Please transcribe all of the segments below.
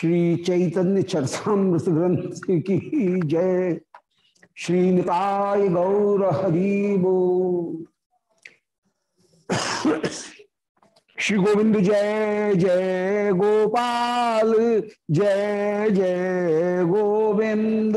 श्री चैतन्य चरसामृत ग्रंथ की जय। श्री निताय गौर हरिबो। श्री गोविंद जय जय गोपाल, जय जय गोविंद।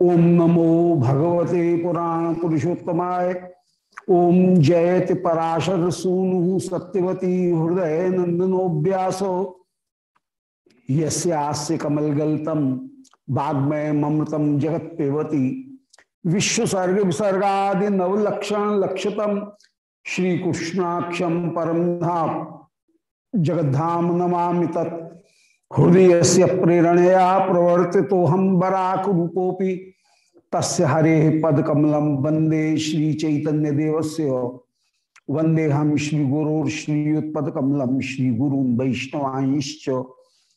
ओम नमो भगवते पुराण पुरुषोत्तमाय। ओम जयति पराशर सूनु सत्यवती हृदय नंदनोव्यासो यस्य कमलगल्तम वाग्मय ममृतम जगत पेवती विश्वसर्ग विसर्गादि नवलक्षण लक्षतम श्री कृष्णाक्षम परम धाम जगद्धाम नमामि तत्। हृदय से प्रेरणया प्रवर्ति तो हम बराक रूपोपि तस् हरे पदकमलम वंदे श्री चैतन्य देवस्य वंदे हम श्री गुरु श्रीयुत्पकमलम श्री गुरु वैष्णवाईश्च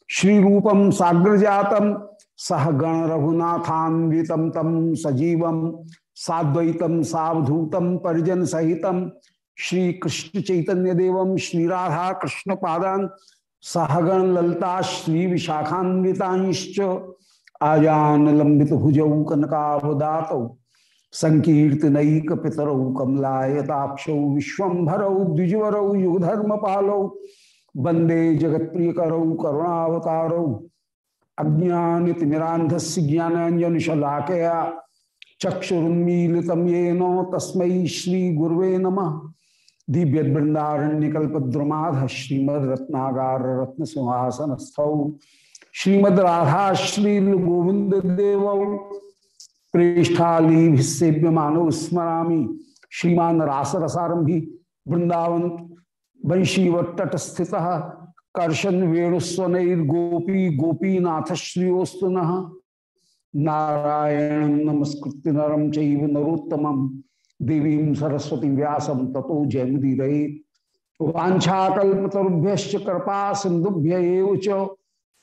श्री रूपम साग्र जातम सह गण रघुनाथान्वितम तम सजीव साद्वैतम सावधूतम परिजन सहित श्री कृष्ण चैतन्य देवम श्री राधा कृष्ण पादान सहगण ललता श्री विशाखान्विताश्च आजान लंबित भुजौ कनकावदात संकीर्तनक पितरौ कमलायताक्षौ विश्वभरौ द्विजवरौ युगधर्म पालौ वंदे जगत प्रिय करौ करुणावतारौ अज्ञानितिमिरांधस्य ज्ञानांजन शलाकया चक्षुरुन्मीलितं येन तस्मै श्री नमः। दिव्य वृंदारण्यकल्पद्रुमाध श्रीमद रत्नागार रत्न सिंहासन स्थौ श्रीमद राधा श्री गोविंद देव प्रेष्ठाली सेव्य मानव स्मरा श्रीमान रास रसारंभी वृंदावन वंशीवट स्थित कर्शन वेणुस्वनैर्गोपी गोपीनाथ श्रियोस्तु नारायण नमस्कृत्य नरम चैव नरोत्तमम्। देवी सरस्वती व्यासम ततो जयमुदीर वाछाकुभ्य कृपा सिंधुभ्य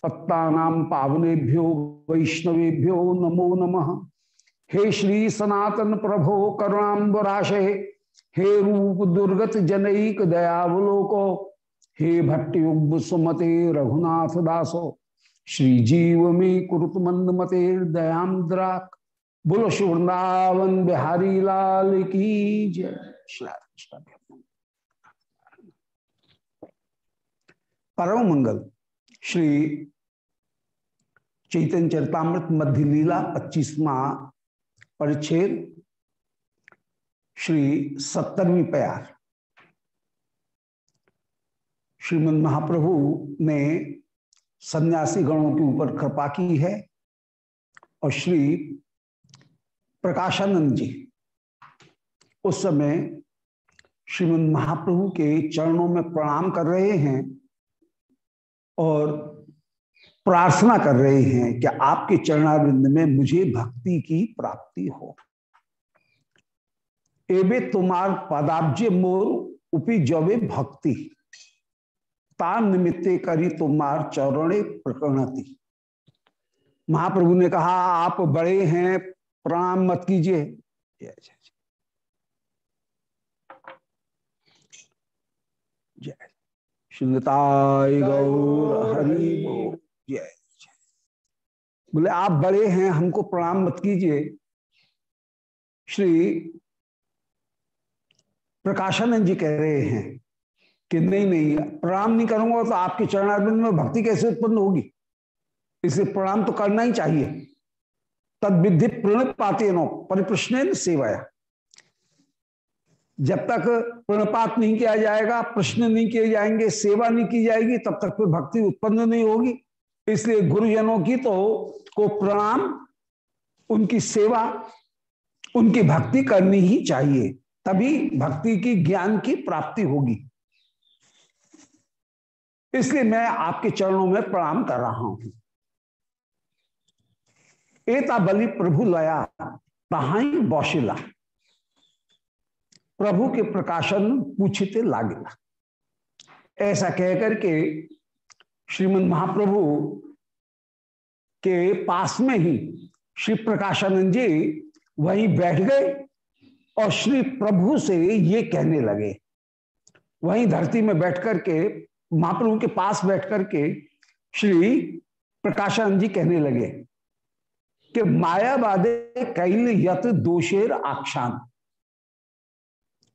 पत्ता पावनेभ्यो वैष्णवेभ्यो नमो नमः। हे श्री सनातन प्रभो करुणाबराशे हे रूप दुर्गत जनक दयावलोको, हे भट्टयुग सुमते रघुनाथ दासो श्री में कुरुत मंद मते दयाद्राक बोलो श्री वृंदावन बिहारी लाल की जय। परम मंगल। श्री चैतन्य चरतामृत मध्य लीला पच्चीसवा परिच्छेद। श्री सत्तरवीं प्यार। श्रीमद महाप्रभु ने सन्यासी गणों के ऊपर कृपा की है और श्री प्रकाशानंद जी। उस समय श्रीमद महाप्रभु के चरणों में प्रणाम कर रहे हैं और प्रार्थना कर रहे हैं कि आपके चरणारिंद में मुझे भक्ति की प्राप्ति हो। एवे तुम्हार पदाब्जे मोर उपी जवे भक्ति, ता निमित्ते करी तुम्हार चरणे प्रकरणति महाप्रभु ने कहा, आप बड़े हैं प्रणाम मत कीजिए। जय गौर जय बोले, आप बड़े हैं, हमको प्रणाम मत कीजिए। श्री प्रकाशानंद जी कह रहे हैं कि नहीं नहीं, प्रणाम नहीं करूँगा तो आपके चरणार्बिंद में भक्ति कैसे उत्पन्न होगी? इसे प्रणाम तो करना ही चाहिए। तद विधि नो परिप्रश्न सेवाया। जब तक प्रणपात नहीं किया जाएगा, प्रश्न नहीं किए जाएँगे, सेवा नहीं की जाएगी, तब तक फिर भक्ति उत्पन्न नहीं होगी। इसलिए गुरुजनों की तो को प्रणाम, उनकी सेवा, उनकी भक्ति करनी ही चाहिए। तभी भक्ति की ज्ञान की प्राप्ति होगी। इसलिए मैं आपके चरणों में प्रणाम कर रहा हूँ। एता बलि प्रभु लया, तहाई बौशिला। प्रभु के प्रकाशन पूछते लागेला। ऐसा कहकर के श्रीमद महाप्रभु के पास में ही श्री प्रकाशानंद जी वहीं बैठ गए और श्री प्रभु से ये कहने लगे। वहीं धरती में बैठ कर के, महाप्रभु के पास बैठ कर के श्री प्रकाशानंद जी कहने लगे कि मायावादे कैल यत दोषेर आख्यान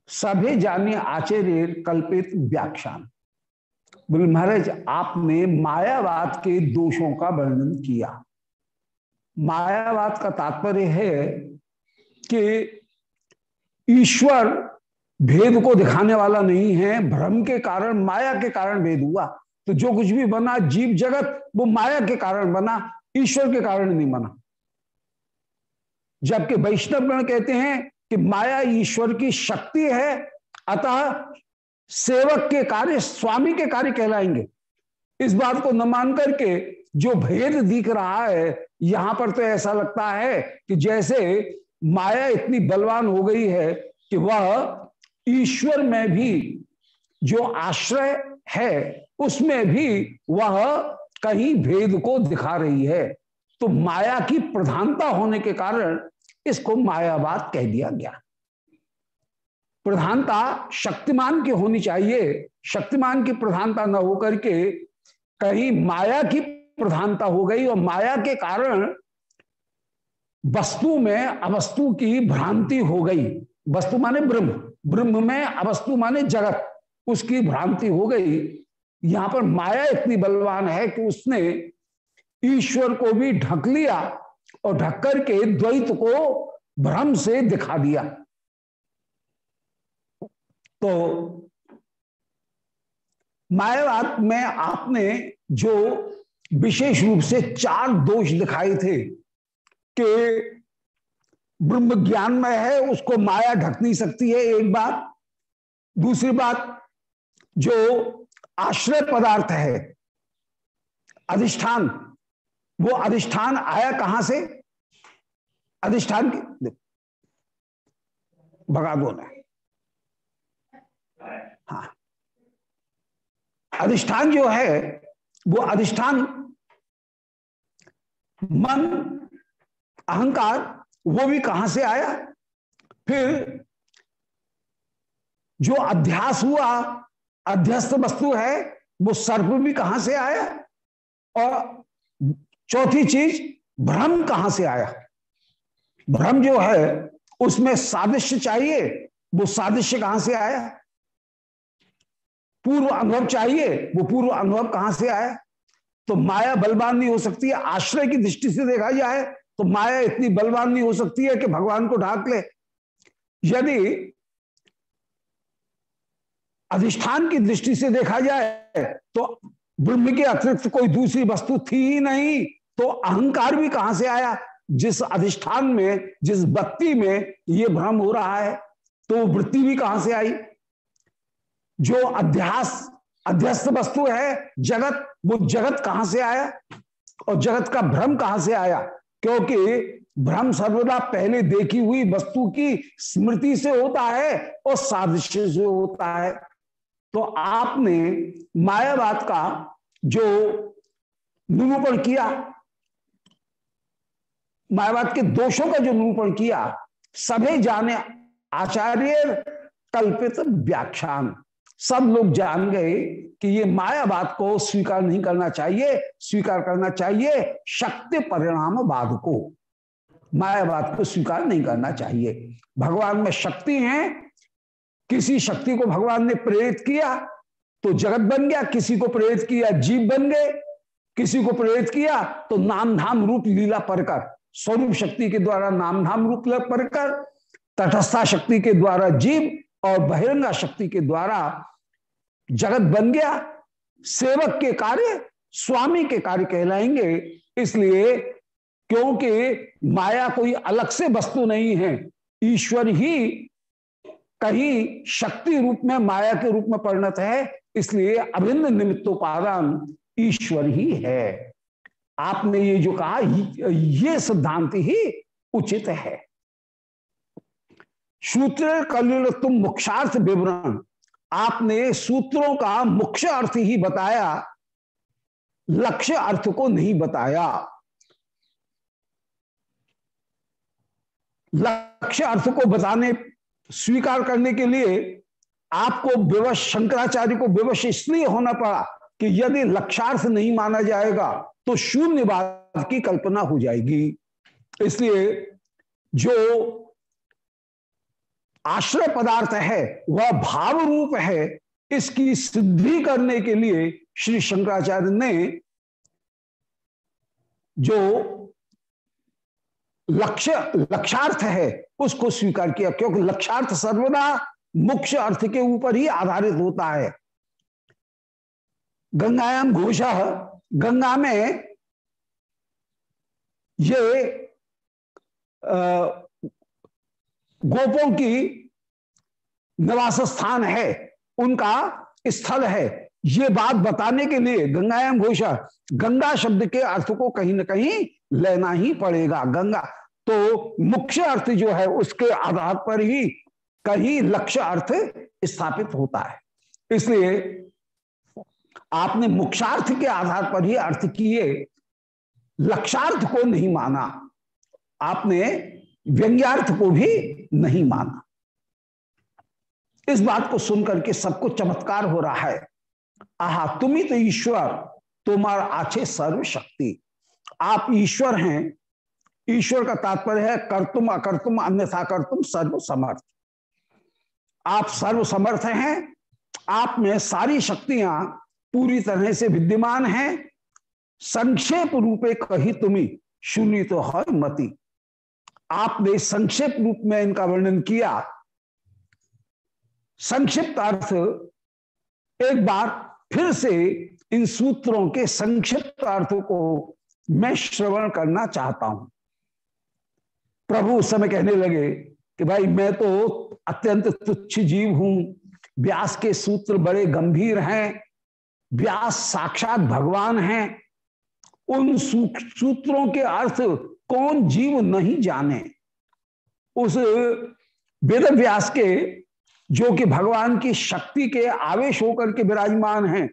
सभे जाने आचार्य कल्पित व्याख्यान। बोले, महाराज, आपने मायावाद के दोषों का वर्णन किया। मायावाद का तात्पर्य है कि ईश्वर भेद को दिखाने वाला नहीं है, भ्रम के कारण, माया के कारण भेद हुआ। तो जो कुछ भी बना, जीव जगत, वो माया के कारण बना, ईश्वर के कारण नहीं बना। जबकि वैष्णव गण कहते हैं कि माया ईश्वर की शक्ति है, अतः सेवक के कार्य, स्वामी के कार्य कहलाएँगे। इस बात को न मान करके जो भेद दिख रहा है, यहाँ पर तो ऐसा लगता है कि जैसे माया इतनी बलवान हो गई है कि वह ईश्वर में भी जो आश्रय है, उसमें भी वह कहीं भेद को दिखा रही है। तो माया की प्रधानता होने के कारण इसको मायावाद कह दिया गया। प्रधानता शक्तिमान की होनी चाहिए। शक्तिमान की प्रधानता न होकर के कहीं माया की प्रधानता हो गई और माया के कारण वस्तु में अवस्तु की भ्रांति हो गई। वस्तु माने ब्रह्म। ब्रह्म में अवस्तु माने जगत। उसकी भ्रांति हो गई। यहाँ पर माया इतनी बलवान है कि उसने ईश्वर को भी ढक लिया। और ढक करके द्वैत को भ्रम से दिखा दिया। तो मायावाद में आपने जो विशेष रूप से चार दोष दिखाए थे कि ब्रह्म ज्ञान में है, उसको माया ढक नहीं सकती है, एक बात। दूसरी बात, जो आश्रय पदार्थ है, अधिष्ठान वो अधिष्ठान आया कहाँ से? अधिष्ठान भगा दो ना हाँ। अधिष्ठान जो है, वो अधिष्ठान मन, अहंकार, वो भी कहाँ से आया? फिर जो अध्यास हुआ, अध्यस्त वस्तु है, वो सर्प भी कहाँ से आया? और चौथी चीज़, भ्रम कहाँ से आया? भ्रम जो है, उसमें सादृश्य चाहिए, वो सादृश्य कहाँ से आया? पूर्व अनुभव चाहिए, वो पूर्व अनुभव कहाँ से आया? तो माया बलवान नहीं हो सकती है, आश्रय की दृष्टि से देखा जाए तो माया इतनी बलवान नहीं हो सकती है कि भगवान को ढाक ले। यदि अधिष्ठान की दृष्टि से देखा जाए तो ब्रह्म के अतिरिक्त कोई दूसरी वस्तु थी ही नहीं। तो अहंकार भी कहाँ से आया? जिस अधिष्ठान में, जिस बत्ती में ये भ्रम हो रहा है तो वृत्ति भी कहाँ से आई? जो अध्यास, अध्यस्त वस्तु है जगत, वो जगत कहाँ से आया? और जगत का भ्रम कहाँ से आया? क्योंकि भ्रम सर्वदा पहले देखी हुई वस्तु की स्मृति से होता है और सादृश्य से होता है। तो आपने मायावाद का जो निरूपण किया मायावाद के दोषों का जो निरूपण किया, सभी जाने आचार्य कल्पित व्याख्यान। सब लोग जान गए कि ये मायावाद को स्वीकार नहीं करना चाहिए, स्वीकार करना चाहिए शक्ति परिणाम वाद को। मायावाद को स्वीकार नहीं करना चाहिए। भगवान में शक्ति है, किसी शक्ति को भगवान ने प्रेरित किया तो जगत बन गया, किसी को प्रेरित किया, जीव बन गए, किसी को प्रेरित किया तो नाम धाम रूप लीला परकर स्वरूप शक्ति के द्वारा नाम धाम रूप परकर तटस्था शक्ति के द्वारा जीव और बहिरंगा शक्ति के द्वारा जगत बन गया। सेवक के कार्य स्वामी के कार्य कहलाएँगे। इसलिए क्योंकि माया कोई अलग से वस्तु नहीं है, ईश्वर ही कहीं शक्ति रूप में, माया के रूप में परिणत है। इसलिए अभिन्न निमित्तोपादान ईश्वर ही है। आपने ये जो कहा, ये सिद्धांत ही उचित है। सूत्र कलिल तुम मुख्यार्थ विवरण। आपने सूत्रों का मुख्य अर्थ ही बताया, लक्ष्य अर्थ को नहीं बताया। लक्ष्य अर्थ को बताने, स्वीकार करने के लिए आपको विवश, शंकराचार्य को विवश इसलिए होना पड़ा कि यदि लक्ष्यार्थ नहीं माना जाएगा तो शून्यवाद की कल्पना हो जाएगी। इसलिए जो आश्रय पदार्थ है, वह भाव रूप है, इसकी सिद्धि करने के लिए श्री शंकराचार्य ने जो लक्ष्य, लक्ष्यार्थ है, उसको स्वीकार किया। क्योंकि लक्ष्यार्थ सर्वदा मुख्य अर्थ के ऊपर ही आधारित होता है। गंगायाम घोष गंगा में ये गोपों की निवास स्थान है, उनका स्थल है। ये बात बताने के लिए गंगायाम घोषा गंगा शब्द के अर्थ को कहीं ना कहीं लेना ही पड़ेगा। गंगा तो मुख्य अर्थ जो है, उसके आधार पर ही कहीं लक्ष्य अर्थ स्थापित होता है। इसलिए आपने मुख्यार्थ के आधार पर ही अर्थ किए, लक्षार्थ को नहीं माना, आपने व्यंग्यार्थ को भी नहीं माना। इस बात को सुनकर के सबको चमत्कार हो रहा है। आहा, तुम ही तो ईश्वर, तुम्हारा आछे सर्व शक्ति आप ईश्वर हैं। ईश्वर का तात्पर्य है, कर्तुम अकर्तुम, अन्यथा कर्तुम सर्व समर्थ आप सर्व समर्थ हैं। आप में सारी शक्तियाँ पूरी तरह से विद्यमान है। संक्षेप रूपे कही तुम्हें, शून्य तो है मति। आपने संक्षेप रूप में इनका वर्णन किया। संक्षिप्त अर्थ, एक बार फिर से इन सूत्रों के संक्षिप्त अर्थ को मैं श्रवण करना चाहता हूँ। प्रभु उस समय कहने लगे कि भाई, मैं तो अत्यंत तुच्छ जीव हूँ। व्यास के सूत्र बड़े गंभीर हैं। व्यास साक्षात भगवान हैं। उन सूत्रों के अर्थ कौन जीव नहीं जाने? उस वेद व्यास के, जो कि भगवान की शक्ति के आवेश होकर के विराजमान हैं,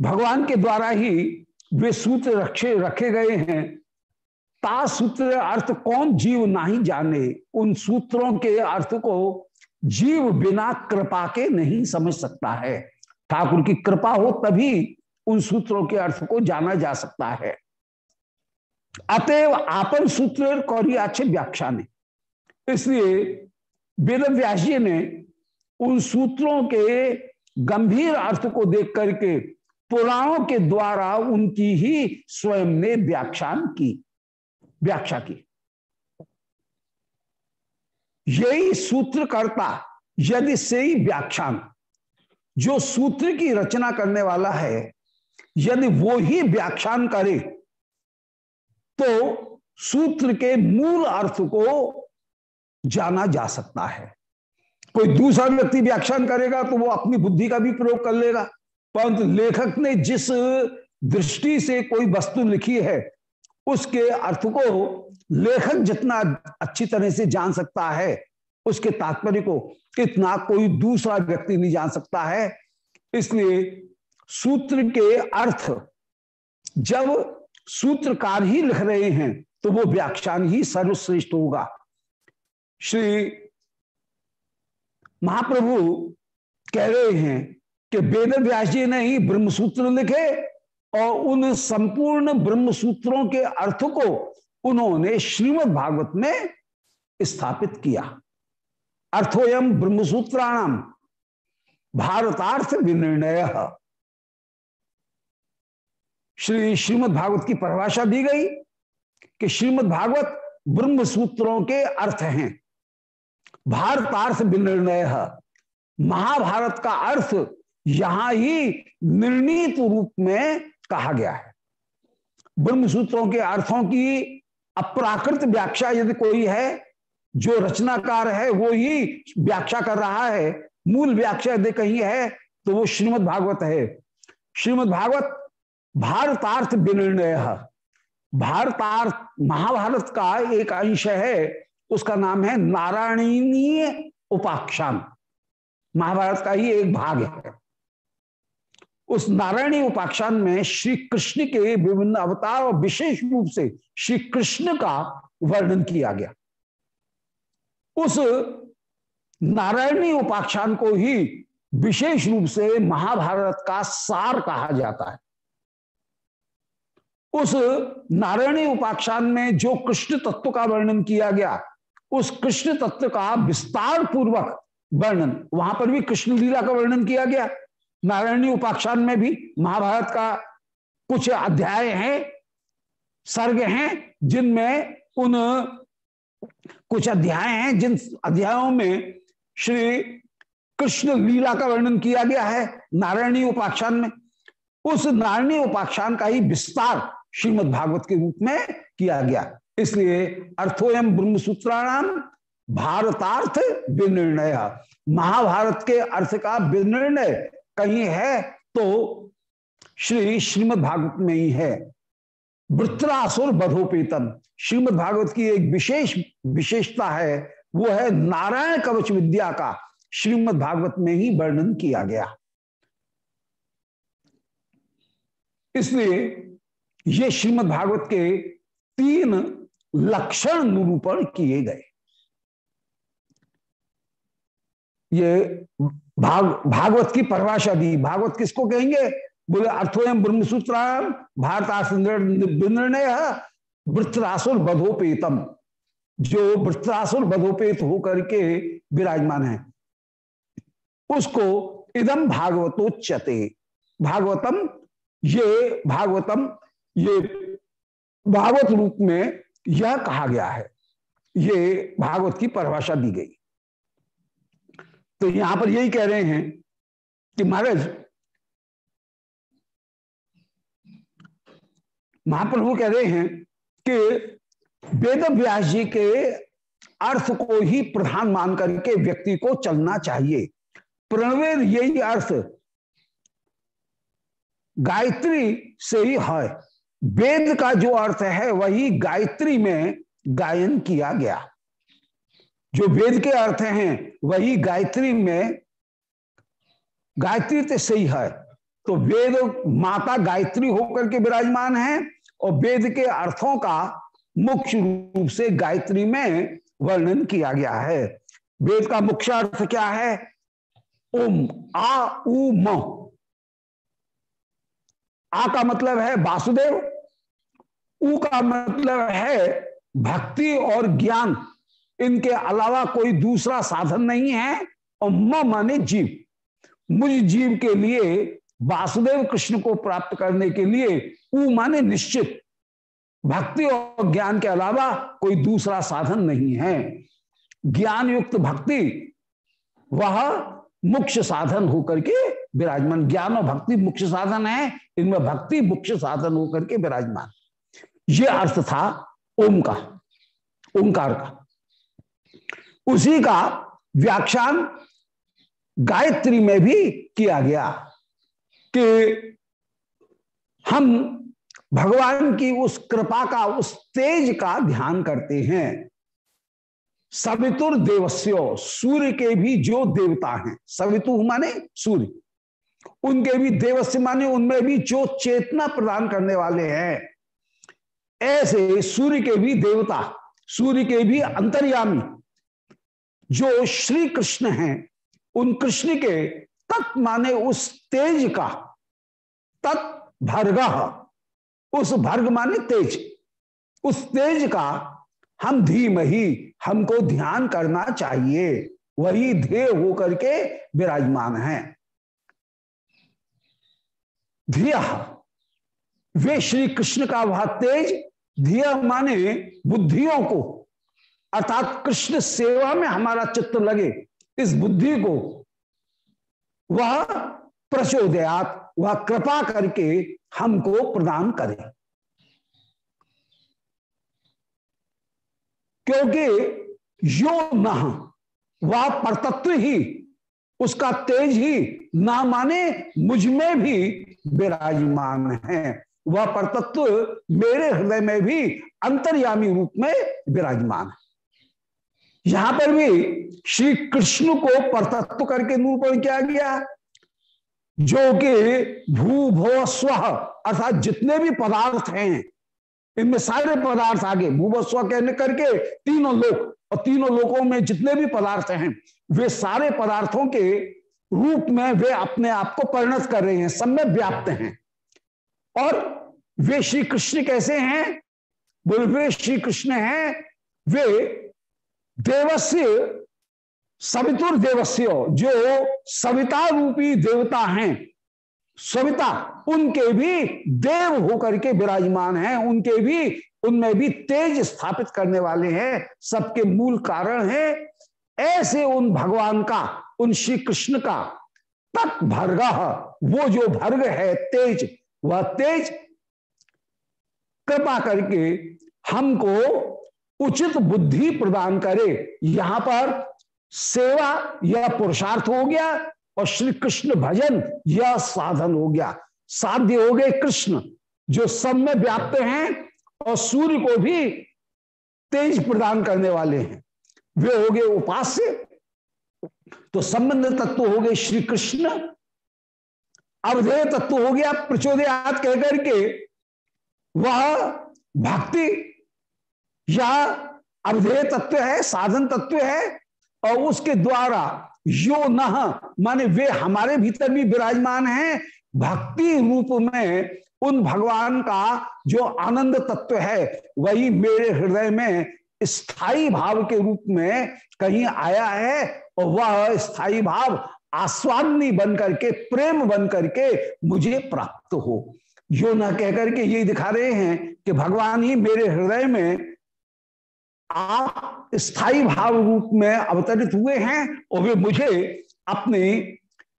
भगवान के द्वारा ही वे सूत्र रखे रखे गए हैं। ता सूत्र अर्थ कौन जीव नहीं जाने? उन सूत्रों के अर्थ को जीव बिना कृपा के नहीं समझ सकता है। ठाकुर की कृपा हो, तभी उन सूत्रों के अर्थ को जाना जा सकता है। अतएव आपन सूत्र कौरी अच्छे व्याख्या ने। इसलिए वेद व्यास जी ने उन सूत्रों के गंभीर अर्थ को देख करके पुराणों के द्वारा उनकी ही स्वयं ने व्याख्यान की, व्याख्या की। यही सूत्रकर्ता यदि से ही व्याख्यान जो सूत्र की रचना करने वाला है यदि वो ही व्याख्यान करे तो सूत्र के मूल अर्थ को जाना जा सकता है। कोई दूसरा व्यक्ति व्याख्यान करेगा तो वो अपनी बुद्धि का भी प्रयोग कर लेगा, परंतु लेखक ने जिस दृष्टि से कोई वस्तु लिखी है, उसके अर्थ को लेखक जितना अच्छी तरह से जान सकता है उसके तात्पर्य को इतना कोई दूसरा व्यक्ति नहीं जान सकता है। इसलिए सूत्र के अर्थ, जब सूत्रकार ही लिख रहे हैं तो वो व्याख्यान ही सर्वश्रेष्ठ होगा। श्री महाप्रभु कह रहे हैं कि वेद व्यास जी ने ही ब्रह्मसूत्र लिखे और उन संपूर्ण ब्रह्म सूत्रों के अर्थ को उन्होंने श्रीमद् भागवत में स्थापित किया। अर्थोयम ब्रह्मसूत्राणाम। भारतार्थ विनिर्णय श्री श्रीमद् भागवत की परिभाषा दी गई कि श्रीमद् भागवत ब्रह्म सूत्रों के अर्थ हैं। भारतार्थ विनिर्णय महाभारत का अर्थ यहाँ ही निर्णीत रूप में कहा गया है। ब्रह्म सूत्रों के अर्थों की अप्राकृत व्याख्या यदि कोई है जो रचनाकार है, वो ही व्याख्या कर रहा है। मूल व्याख्या यदि कहीं है तो वो श्रीमद् भागवत है। श्रीमद् भागवत, भारतार्थ विनिर्णय। भारतार्थ, महाभारत का एक अंश है, उसका नाम है नारायणीय उपाख्यान। महाभारत का ही एक भाग है। उस नारायणी उपाख्यान में श्री कृष्ण के विभिन्न अवतार और विशेष रूप से श्री कृष्ण का वर्णन किया गया। उस नारायणी उपाख्यान को ही विशेष रूप से महाभारत का सार कहा जाता है। उस नारायणी उपाख्यान में जो कृष्ण तत्व का वर्णन किया गया, उस कृष्ण तत्व का विस्तार पूर्वक वर्णन, वहाँ पर भी कृष्ण लीला का वर्णन किया गया। नारायणी उपाख्यान में भी महाभारत का कुछ अध्याय हैं, सर्ग हैं, जिनमें उन कुछ अध्याय हैं, जिन अध्यायों में श्री कृष्ण लीला का वर्णन किया गया है नारायणी उपाख्यान में। उस नारायणी उपाख्यान का ही विस्तार श्रीमद भागवत के रूप में किया गया। इसलिए अर्थोयम ब्रह्म सूत्राणाम भारतार्थ विनिर्णय। महाभारत के अर्थ का विनिर्णय कहीं है तो श्री श्रीमद भागवत में ही है। वृत्रासुर बधोपेतन श्रीमद भागवत की एक विशेष विशेषता है, वो है नारायण कवच विद्या का श्रीमद भागवत में ही वर्णन किया गया। इसलिए ये श्रीमद भागवत के तीन लक्षण निरूपण किए गए। ये भाग, भागवत की परिभाषा दी। भागवत किसको कहेंगे? बोले अर्थोयम ब्रह्मसूत्र भारत निर्णय वृत्रासुर बधोपेतम जो वृत्रासुर बधोपेत होकर के विराजमान है, उसको इदम भागवतोच्यते। भागवतम, ये भागवतम, ये भागवत रूप में यह कहा गया है। ये भागवत की परिभाषा दी गई। तो यहाँ पर यही कह रहे हैं कि महाराज, महाप्रभु कह रहे हैं कि वेद व्यास जी के अर्थ को ही प्रधान मान करके व्यक्ति को चलना चाहिए। प्रणवेद यही अर्थ गायत्री से ही है। वेद का जो अर्थ है, वही गायत्री में गायन किया गया। जो वेद के अर्थ हैं, वही गायत्री में गायत्री तो सही है। तो वेद माता गायत्री होकर के विराजमान है और वेद के अर्थों का मुख्य रूप से गायत्री में वर्णन किया गया है। वेद का मुख्य अर्थ क्या है? ओम आ, उ, म। आ का मतलब है वासुदेव, उ का मतलब है भक्ति और ज्ञान। इनके अलावा कोई दूसरा साधन नहीं है, और म माने जीव। मुझ जीव के लिए वासुदेव कृष्ण को प्राप्त करने के लिए उ माने निश्चित। भक्ति और ज्ञान के अलावा कोई दूसरा साधन नहीं है। ज्ञान युक्त भक्ति वह मुख्य साधन होकर के विराजमान। ज्ञान और भक्ति मुख्य साधन है, इनमें भक्ति मुख्य साधन होकर के विराजमान। ये अर्थ था ओम का ओंकार का। उसी का व्याख्यान गायत्री में भी किया गया। कि हम भगवान की उस कृपा का, उस तेज का ध्यान करते हैं। सवितुर देवस्यो, सूर्य के भी जो देवता हैं, सवितु माने सूर्य। उनके भी देवस्य माने उनमें भी जो चेतना प्रदान करने वाले हैं। ऐसे सूर्य के भी देवता, सूर्य के भी अंतर्यामी, जो श्री कृष्ण हैं, उन कृष्ण के तत् माने उस तेज का। तत् भर्ग। उस भर्ग माने तेज। उस तेज का हम धीम ही, हमको ध्यान करना चाहिए। वही ध्येय होकर के विराजमान है। धिया वे श्री कृष्ण का वह तेज धिया माने बुद्धियों को। अर्थात कृष्ण सेवा में हमारा चित्त लगे। इस बुद्धि को वह प्रचोदयात, वह कृपा करके हमको प्रदान करे। क्योंकि यो न, वह परतत्व ही, उसका तेज ही ना माने मुझमें भी विराजमान है। वह परतत्व मेरे हृदय में भी अंतर्यामी रूप में विराजमान है। यहाँ पर भी श्री कृष्ण को परतत्व करके निरूपण किया गया? जो कि भू भो स्व, अर्थात जितने भी पदार्थ हैं, इनमें सारे पदार्थ आगे भूभस्व कहने करके तीनों लोक, और तीनों लोकों में जितने भी पदार्थ हैं, वे सारे पदार्थों के रूप में वे अपने आप को परिणत कर रहे हैं, सब में व्याप्त हैं। और वे श्री कृष्ण कैसे हैं? बोले, वे श्री कृष्ण हैं, वे देवस्य, सवितुर देवस्य, जो सविता रूपी देवता हैं। सविता, उनके भी देव होकर के विराजमान हैं, उनके भी, उनमें भी तेज स्थापित करने वाले हैं, सबके मूल कारण है। ऐसे उन भगवान का, उन श्री कृष्ण का, तत् भर्ग, वो जो भर्ग है तेज, वह तेज, कृपा करके हमको उचित बुद्धि प्रदान करे। यहाँ पर सेवा यह पुरुषार्थ हो गया और श्री कृष्ण भजन यह साधन हो गया। साध्य हो गए कृष्ण, जो सब में व्याप्त हैं और सूर्य को भी तेज प्रदान करने वाले हैं। वे हो गए उपास्य। तो संबंध तत्व हो गए श्री कृष्ण अवधेय तत्व हो गया प्रचोदयात कहकर के वह भक्ति या अवधेय तत्व है, साधन तत्व है, और उसके द्वारा यो न, माने वे हमारे भीतर भी विराजमान हैं, भक्ति रूप में उन भगवान का जो आनंद तत्व है, वही मेरे हृदय में स्थायी भाव के रूप में कहीं आया है, और वह स्थायी भाव आस्वादनी बन करके प्रेम बन करके मुझे प्राप्त हो। यो न कहकर के ये दिखा रहे हैं कि भगवान ही मेरे हृदय में आप स्थायी भाव रूप में अवतरित हुए हैं और वे मुझे अपनी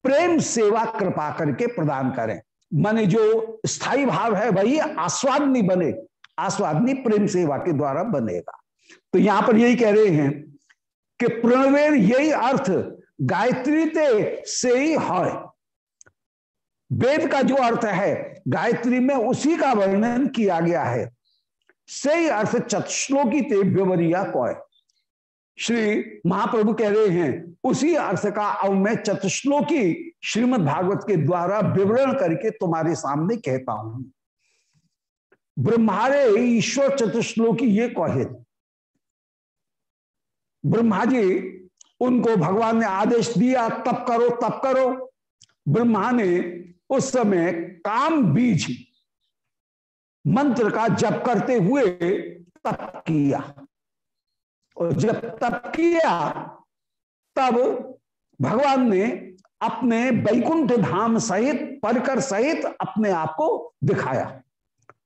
प्रेम सेवा कृपा करके प्रदान करें। माने जो स्थायी भाव है, वही आस्वादनी बने, आस्वादनी प्रेम सेवा के द्वारा बनेगा। तो यहाँ पर यही कह रहे हैं कि प्रणवेर यही अर्थ, गायत्री ते से ही है वेद का जो अर्थ है, गायत्री में उसी का वर्णन किया गया है। से अर्थ चतुश्लोकी ते व्यवरिया कौय श्री महाप्रभु कह रहे हैं, उसी अर्थ का अब मैं चतुश्लोकी श्रीमद भागवत के द्वारा विवरण करके तुम्हारे सामने कहता हूँ। ब्रह्मारे ईश्वर चतुश्लोकी ये कहे। ब्रह्मा जी, उनको भगवान ने आदेश दिया, तप करो तप करो। ब्रह्मा ने उस समय काम बीज मंत्र का जप करते हुए तप किया। और जब तप किया, तब भगवान ने अपने बैकुंठ धाम सहित परकर सहित अपने आप को दिखाया।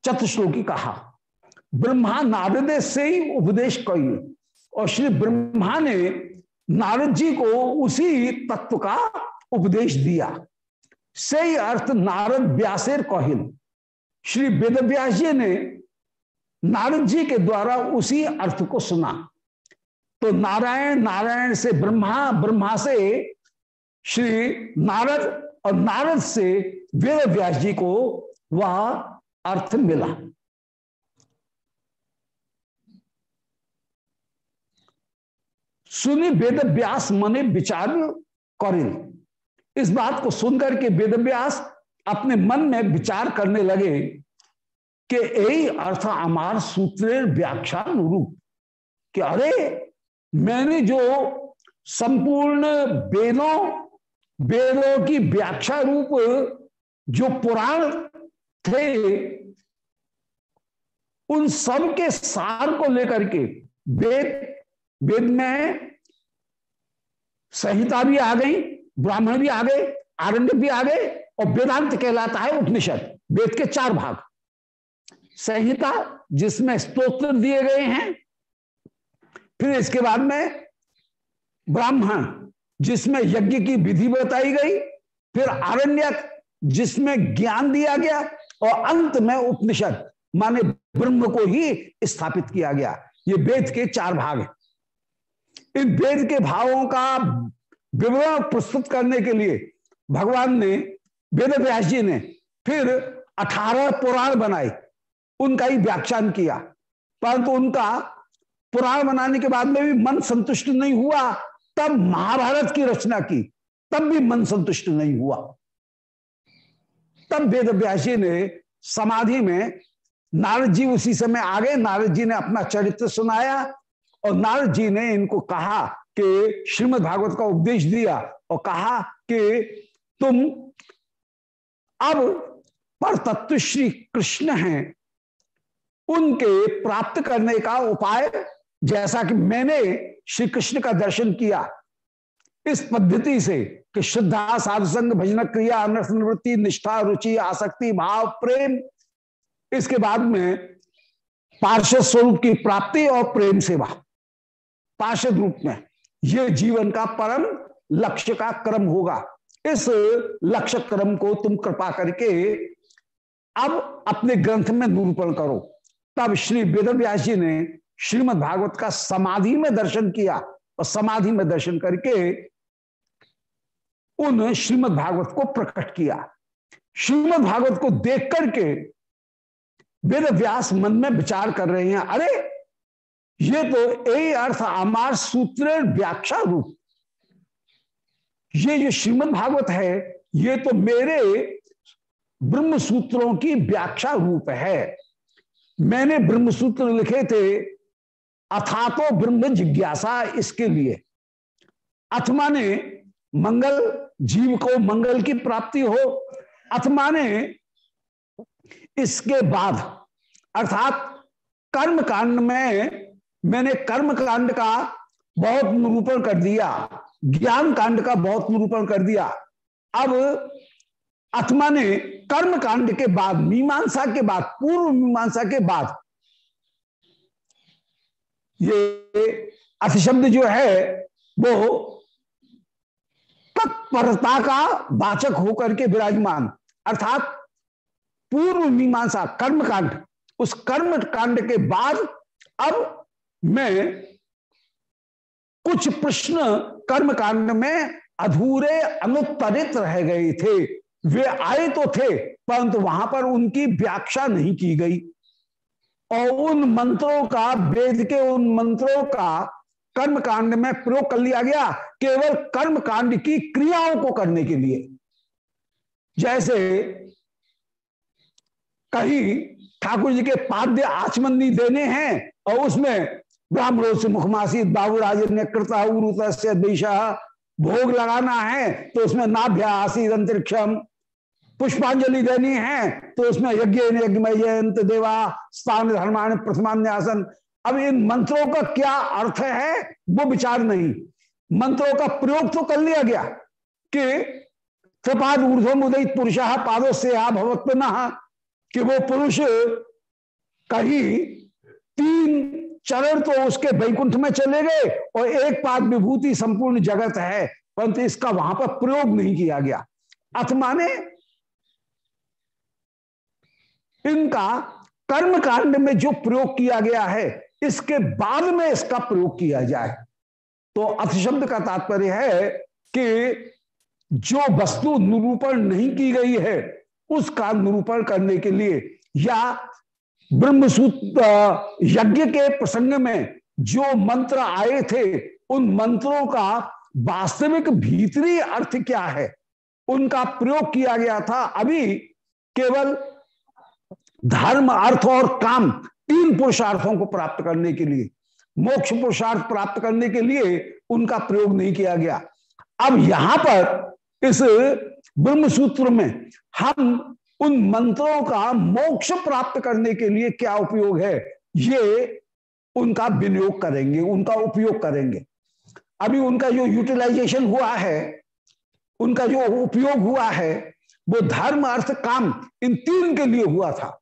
चतुश्लोकी कहा, ब्रह्मा नारद से ही उपदेश कही और श्री ब्रह्मा ने नारद जी को उसी तत्व का उपदेश दिया। से अर्थ नारद व्यासेर कहिल श्री वेद जी ने नारद जी के द्वारा उसी अर्थ को सुना। तो नारायण नारायण से ब्रह्मा ब्रह्मा से श्री नारद और नारद से वेद व्यास जी को वह अर्थ मिला। सुनी वेद व्यास मने विचार करें इस बात को सुनकर के वेद व्यास अपने मन में विचार करने लगे कि यही अर्थ अमार सूत्र व्याख्या रूप कि अरे, मैंने जो संपूर्ण वेदों वेदों की व्याख्या रूप जो पुराण थे, उन सब के सार को लेकर के वेद वेद में संहिता भी आ गई, ब्राह्मण भी आ गए, आरण्य भी आ गए और वेदांत कहलाता है उपनिषद, वेद के चार भाग। संहिता, जिसमें स्तोत्र दिए गए हैं, फिर इसके बाद में ब्राह्मण, जिसमें यज्ञ की विधि बताई गई, फिर आरण्य जिसमें ज्ञान दिया गया, और अंत में उपनिषद, माने ब्रह्म को ही स्थापित किया गया। ये वेद के चार भाग हैं। इन वेद के भावों का विवरण प्रस्तुत करने के लिए भगवान ने वेद व्यास जी ने फिर अठारह पुराण बनाए, उनका ही व्याख्यान किया। परंतु उनका पुराण बनाने के बाद में भी मन संतुष्ट नहीं हुआ, तब महाभारत की रचना की, तब भी मन संतुष्ट नहीं हुआ। तब वेद व्यास जी ने समाधि में, नारद जी उसी समय आ गए, नारद जी ने अपना चरित्र सुनाया, और नारद जी ने इनको कहा कि श्रीमद् भागवत का उपदेश दिया, और कहा कि तुम अब पर तत्व श्री कृष्ण हैं। उनके प्राप्त करने का उपाय, जैसा कि मैंने श्री कृष्ण का दर्शन किया, इस पद्धति से कि शुद्धा साधुसंग भजन क्रिया, अनर्थ निवृत्ति, निष्ठा, रुचि, आसक्ति, भाव, प्रेम, इसके बाद में पार्षद स्वरूप की प्राप्ति और प्रेम सेवा पार्षद रूप में। यह जीवन का परम लक्ष्य का क्रम होगा। इस लक्ष्य क्रम को तुम कृपा करके अब अपने ग्रंथ में निरूपण करो। तब श्री वेद व्यास जी ने श्रीमद भागवत का समाधि में दर्शन किया और समाधि में दर्शन करके उन श्रीमद भागवत को प्रकट किया। श्रीमद भागवत को देख करके वेद व्यास मन में विचार कर रहे हैं, अरे, ये तो यही अर्थ अमार सूत्र व्याख्या रूप ये जो श्रीमद भागवत है, ये तो मेरे ब्रह्म सूत्रों की व्याख्या रूप है। मैंने ब्रह्म सूत्र लिखे थे अथा तो ब्रह्म जिज्ञासा इसके लिए। अथमा ने मंगल, जीव को मंगल की प्राप्ति हो। अथमा ने इसके बाद, अर्थात कर्म कांड में मैंने कर्म कांड का बहुत निरूपण कर दिया। ज्ञान कांड का बहुत निरूपण कर दिया। अब आत्मा ने कर्म कांड के बाद, मीमांसा के बाद, पूर्व मीमांसा के बाद, ये अतिशब्द जो है, वो तत्परता का वाचक होकर के विराजमान। अर्थात पूर्व मीमांसा कर्म कांड उस कर्म कांड के बाद अब मैं कुछ प्रश्न कर्म कांड में अधूरे, अनुत्तरित रह गए थे। वे आए तो थे, परंतु वहाँ पर उनकी व्याख्या नहीं की गई। और उन मंत्रों का, वेद के उन मंत्रों का कर्म कांड में प्रयोग कर लिया गया, केवल कर्म कांड की क्रियाओं को करने के लिए। जैसे कहीं ठाकुर जी के पाद्य आचमंदी देने हैं, और उसमें ब्राह्मणों से मुखमासी बाबू राज ने कृता भोग लगाना है तो उसमें नाभ्या आसी अंतरिक्षम। पुष्पांजलि देनी है तो उसमें यज्ञ यज्ञमय देवा। स्थान धर्मान प्रथमान्यासन। अब इन मंत्रों का क्या अर्थ है, वो विचार नहीं। मंत्रों का प्रयोग तो कर लिया गया कि त्रिपाद ऊर्धम उदित पुरुष पादो से भवत्व कि वो पुरुष कहीं तीन चरण तो उसके वैकुंठ में चले गए और एक पाद विभूति संपूर्ण जगत है, परंतु इसका वहाँ पर प्रयोग नहीं किया गया। अथ माने इनका कर्म कांड में जो प्रयोग किया गया है, इसके बाद में इसका प्रयोग किया जाए। तो अतिशब्द का तात्पर्य है कि जो वस्तु निरूपण नहीं की गई है, उसका निरूपण करने के लिए या ब्रह्मसूत्र यज्ञ के प्रसंग में जो मंत्र आए थे, उन मंत्रों का वास्तविक भीतरी अर्थ क्या है? उनका प्रयोग किया गया था। अभी केवल धर्म, अर्थ और काम तीन पुरुषार्थों को प्राप्त करने के लिए, मोक्ष पुरुषार्थ प्राप्त करने के लिए उनका प्रयोग नहीं किया गया। अब यहाँ पर इस ब्रह्म सूत्र में हम उन मंत्रों का मोक्ष प्राप्त करने के लिए क्या उपयोग है? ये उनका विनियोग करेंगे, उनका उपयोग करेंगे। अभी उनका जो यूटिलाइजेशन हुआ है, उनका जो उपयोग हुआ है, वो धर्म, अर्थ, काम, इन तीन के लिए हुआ था।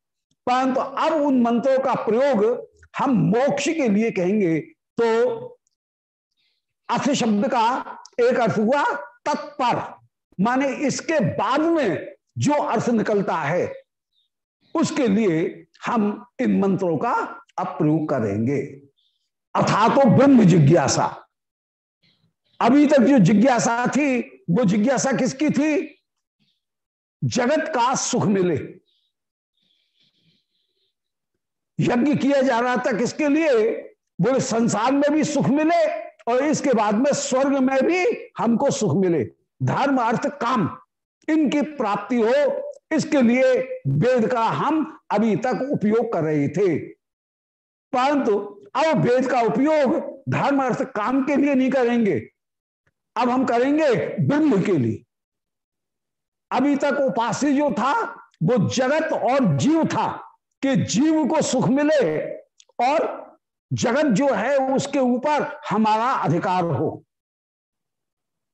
परंतु तो अब उन मंत्रों का प्रयोग हम मोक्ष के लिए कहेंगे तो अर्थ शब्द का एक अर्थ हुआ तत्पर। माने इसके बाद में जो अर्थ निकलता है, उसके लिए हम इन मंत्रों का अप्रयोग करेंगे। अथा तो ब्रह्म जिज्ञासा। अभी तक जो जिज्ञासा थी, वो जिज्ञासा किसकी थी? जगत का सुख मिले। यज्ञ किया जा रहा था किसके लिए? बोले संसार में भी सुख मिले और इसके बाद में स्वर्ग में भी हमको सुख मिले। धर्म, अर्थ, काम। इनकी प्राप्ति हो, इसके लिए वेद का हम अभी तक उपयोग कर रहे थे। परंतु अब वेद का उपयोग धर्म अर्थ काम के लिए नहीं करेंगे। अब हम करेंगे ब्रह्म के लिए। अभी तक उपास्य जो था, वो जगत और जीव था कि जीव को सुख मिले और जगत जो है उसके ऊपर हमारा अधिकार हो।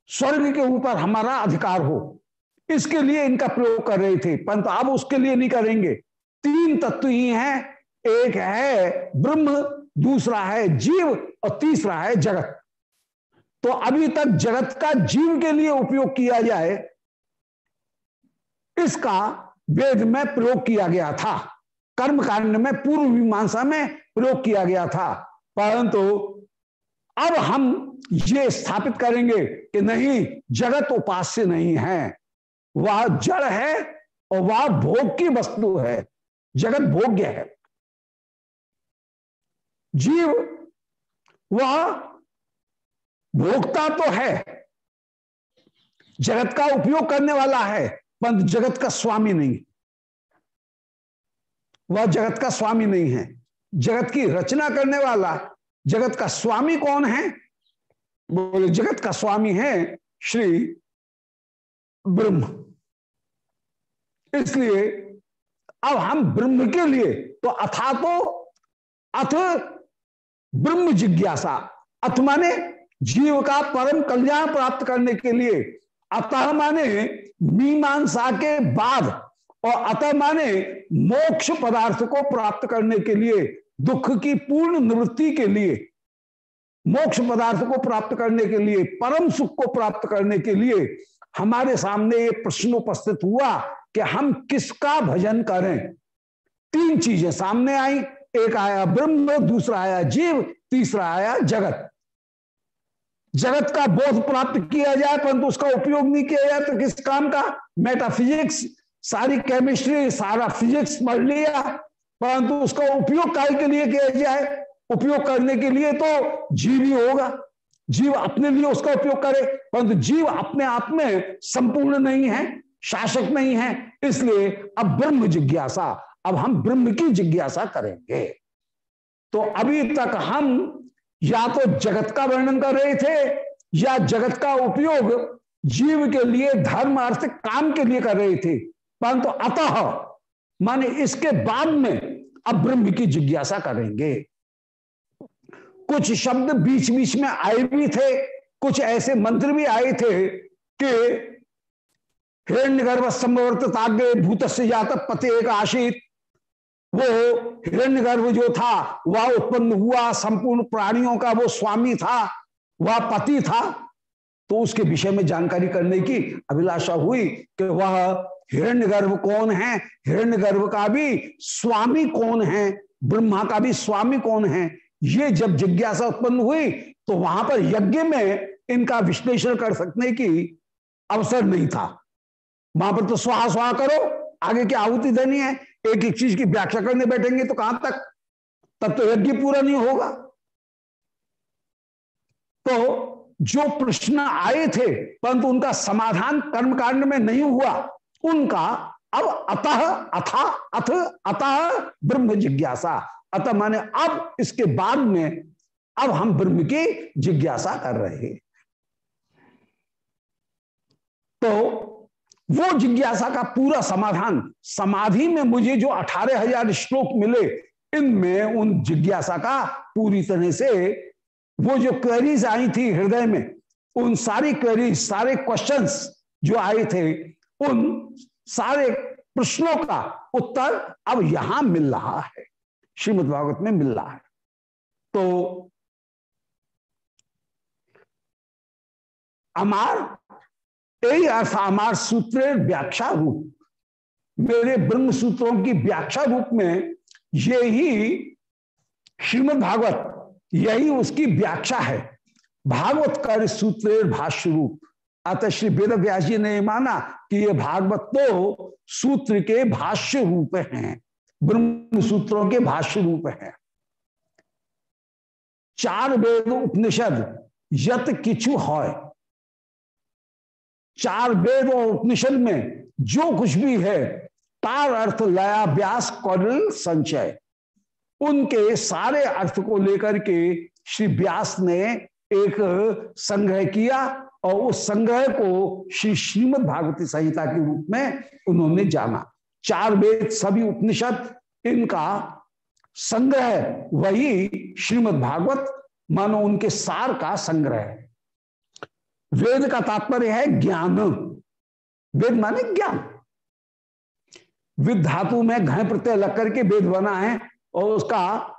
स्वर्ग के ऊपर हमारा अधिकार हो। इसके लिए इनका प्रयोग कर रहे थे? परंतु अब उसके लिए नहीं करेंगे। तीन तत्व ही हैं। एक है ब्रह्म, दूसरा है जीव और तीसरा है जगत। तो अभी तक जगत का जीव के लिए उपयोग किया जाए, इसका वेद में प्रयोग किया गया था। कर्म कांड में, पूर्व मीमांसा में प्रयोग किया गया था। परंतु अब हम ये स्थापित करेंगे कि नहीं, जगत उपास्य नहीं है। वह जड़ है और वह भोग की वस्तु है। जगत भोग्य है। जीव, वह भोगता तो है। जगत का उपयोग करने वाला है, परंतु जगत का स्वामी नहीं। वह जगत का स्वामी नहीं है। जगत की रचना करने वाला, जगत का स्वामी कौन है? बोले, जगत का स्वामी है श्री ब्रह्म। इसलिए अब हम ब्रह्म के लिए तो अथा तो अथ ब्रह्म जिज्ञासा। अथ माने जीव का परम कल्याण प्राप्त करने के लिए। अतः माने मीमांसा के बाद और अतः माने मोक्ष पदार्थ को प्राप्त करने के लिए, दुख की पूर्ण निवृत्ति के लिए, मोक्ष पदार्थ को प्राप्त करने के लिए, परम सुख को प्राप्त करने के लिए हमारे सामने ये प्रश्न उपस्थित हुआ कि हम किसका भजन करें? तीन चीज़ें सामने आई, एक आया ब्रह्म, दूसरा आया जीव, तीसरा आया जगत। जगत का बोध प्राप्त किया जाए, परंतु उसका उपयोग नहीं किया जाए तो किस काम का? मेटाफिजिक्स सारी केमिस्ट्री सारा फिजिक्स पढ़ लिया, परंतु उसका उपयोग काय के लिए किया जाए। उपयोग करने के लिए तो जीव ही होगा। जीव अपने लिए उसका उपयोग करे, परंतु जीव अपने आप में संपूर्ण नहीं है, शासक नहीं है, इसलिए अब ब्रह्म जिज्ञासा, अब हम ब्रह्म की जिज्ञासा करेंगे। तो अभी तक हम या तो जगत का वर्णन कर रहे थे, या जगत का उपयोग जीव के लिए, धर्म, अर्थ, काम के लिए कर रहे थे, परंतु अतः माने इसके बाद में अब ब्रह्म की जिज्ञासा करेंगे। कुछ शब्द बीच बीच में आए भी थे, कुछ ऐसे मंत्र भी आए थे कि हिरण्य गर्भ संवर्त भूत से जात पते एक आशित वो हिरण्य गर्भ जो था, वह उत्पन्न हुआ, संपूर्ण प्राणियों का वो स्वामी था, वह पति था। तो उसके विषय में जानकारी करने की अभिलाषा हुई कि वह हिरण्य गर्भ कौन है? हिरण्य गर्भ का भी स्वामी कौन है? ब्रह्मा का भी स्वामी कौन है? ये जब जिज्ञासा उत्पन्न हुई तो वहाँ पर यज्ञ में इनका विश्लेषण कर सकने की अवसर नहीं था। वहाँ पर तो स्वाहा स्वाहा करो, आगे की आहुति देनी है, एक एक चीज़ की व्याख्या करने बैठेंगे तो कहाँ तक? तब तो यज्ञ पूरा नहीं होगा। तो जो प्रश्न आए थे, परंतु उनका समाधान कर्मकांड में नहीं हुआ, उनका अब अतः, अथा, अथ, अतः ब्रह्म जिज्ञासा। अतः माने अब इसके बाद में, अब हम ब्रह्म की जिज्ञासा कर रहे हैं। तो वो जिज्ञासा का पूरा समाधान, समाधि में मुझे जो अठारह हज़ार श्लोक मिले, इनमें उन जिज्ञासा का पूरी तरह से वो जो क्वेरीज आई थी हृदय में, उन सारी क्वेरीज सारे क्वेश्चंस जो आए थे, उन सारे प्रश्नों का उत्तर अब यहाँ मिल रहा है। श्रीमद भागवत में मिल रहा है। तो अमार यही अर्थ अमार सूत्र व्याख्या रूप। मेरे ब्रह्म सूत्रों की व्याख्या रूप में ये ही श्रीमद भागवत यही उसकी व्याख्या है। भागवत कर सूत्र भाष्य रूप। अतः श्री वेद व्यास जी ने माना कि ये भागवत तो सूत्र के भाष्य रूप हैं। ब्रह्म सूत्रों के भाष्य रूप हैं। चार वेद उपनिषद, यत किचु है चार वेद और उपनिषद में जो कुछ भी है, तार अर्थ, लया, व्यास कौल संचय, उनके सारे अर्थ को लेकर के श्री व्यास ने एक संग्रह किया और उस संग्रह को श्री श्रीमद भागवती संहिता के रूप में उन्होंने जाना। चार वेद सभी उपनिषद इनका संग्रह वही श्रीमद भागवत, मानो उनके सार का संग्रह वेद का तात्पर्य है ज्ञान। वेद माने ज्ञान। विद धातु में घय प्रत्यय लग करके वेद बना है और उसका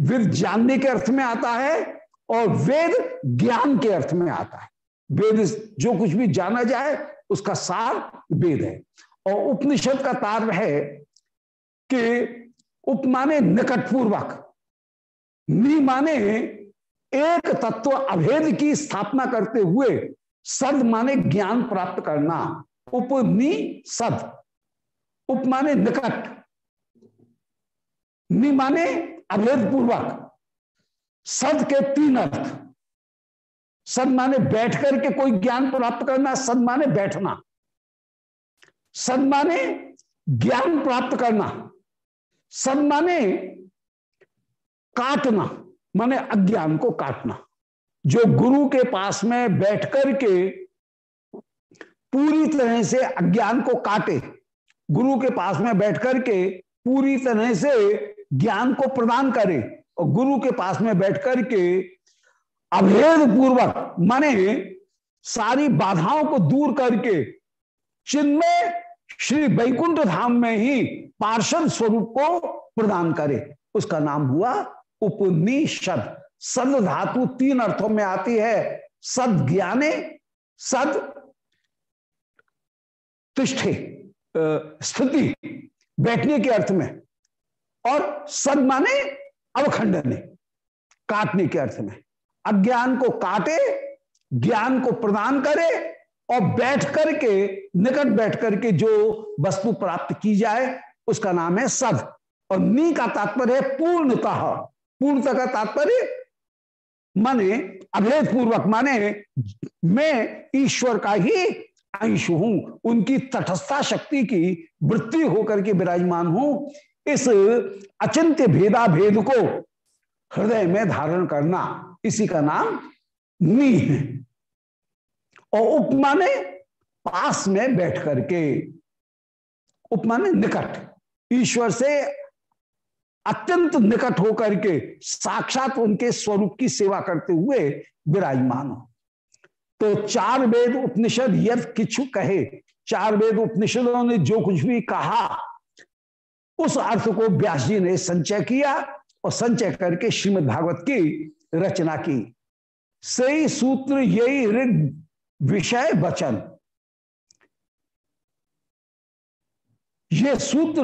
विद जानने के अर्थ में आता है और वेद ज्ञान के अर्थ में आता है। वेद जो कुछ भी जाना जाए, उसका सार वेद है। और उपनिषद का तार है कि उपमाने निकटपूर्वक नी माने एक तत्व अभेद की स्थापना करते हुए सद माने ज्ञान प्राप्त करना। उपनी सद उप माने निकट नि माने अभेद पूर्वक सद के तीन अर्थ। सद माने बैठ करके कोई ज्ञान प्राप्त करना सद माने बैठना। सद माने ज्ञान प्राप्त करना सद माने काटना, माने अज्ञान को काटना। जो गुरु के पास में बैठ करके पूरी तरह से अज्ञान को काटे, गुरु के पास में बैठ करके पूरी तरह से ज्ञान को प्रदान करे, और गुरु के पास में बैठ करके अभेद पूर्वक माने सारी बाधाओं को दूर करके चिन्मय श्री वैकुंठ धाम में ही पार्षद स्वरूप को प्रदान करे। उसका नाम हुआ उपनिषद। सद धातु तीन अर्थों में आती है। सद ज्ञाने, सद तिष्ठे स्थिति बैठने के अर्थ में और सद माने अवखंडने, काटने के अर्थ में। अज्ञान को काटे, ज्ञान को प्रदान करे और बैठ करके, निकट बैठ करके जो वस्तु प्राप्त की जाए, उसका नाम है सद। और नी का तात्पर्य पूर्णतः। पूर्णतः का तात्पर्य माने अभेद पूर्वक माने, मैं ईश्वर का ही अंश हूँ। उनकी तटस्था शक्ति की वृत्ति होकर के विराजमान हूँ। इस अचिंत्य भेदा भेद को हृदय में धारण करना, इसी का नाम नी है। और उपमाने पास में बैठ करके उपमाने निकट, ईश्वर से अत्यंत निकट होकर के साक्षात उनके स्वरूप की सेवा करते हुए विराजमान हो। तो चार वेद उपनिषद यद किचु कहे, चार वेद उपनिषदों ने जो कुछ भी कहा, उस अर्थ को व्यास जी ने संचय किया और संचय करके श्रीमद भागवत की रचना की। सही सूत्र यही ऋग विषय वचन। ये सूत्र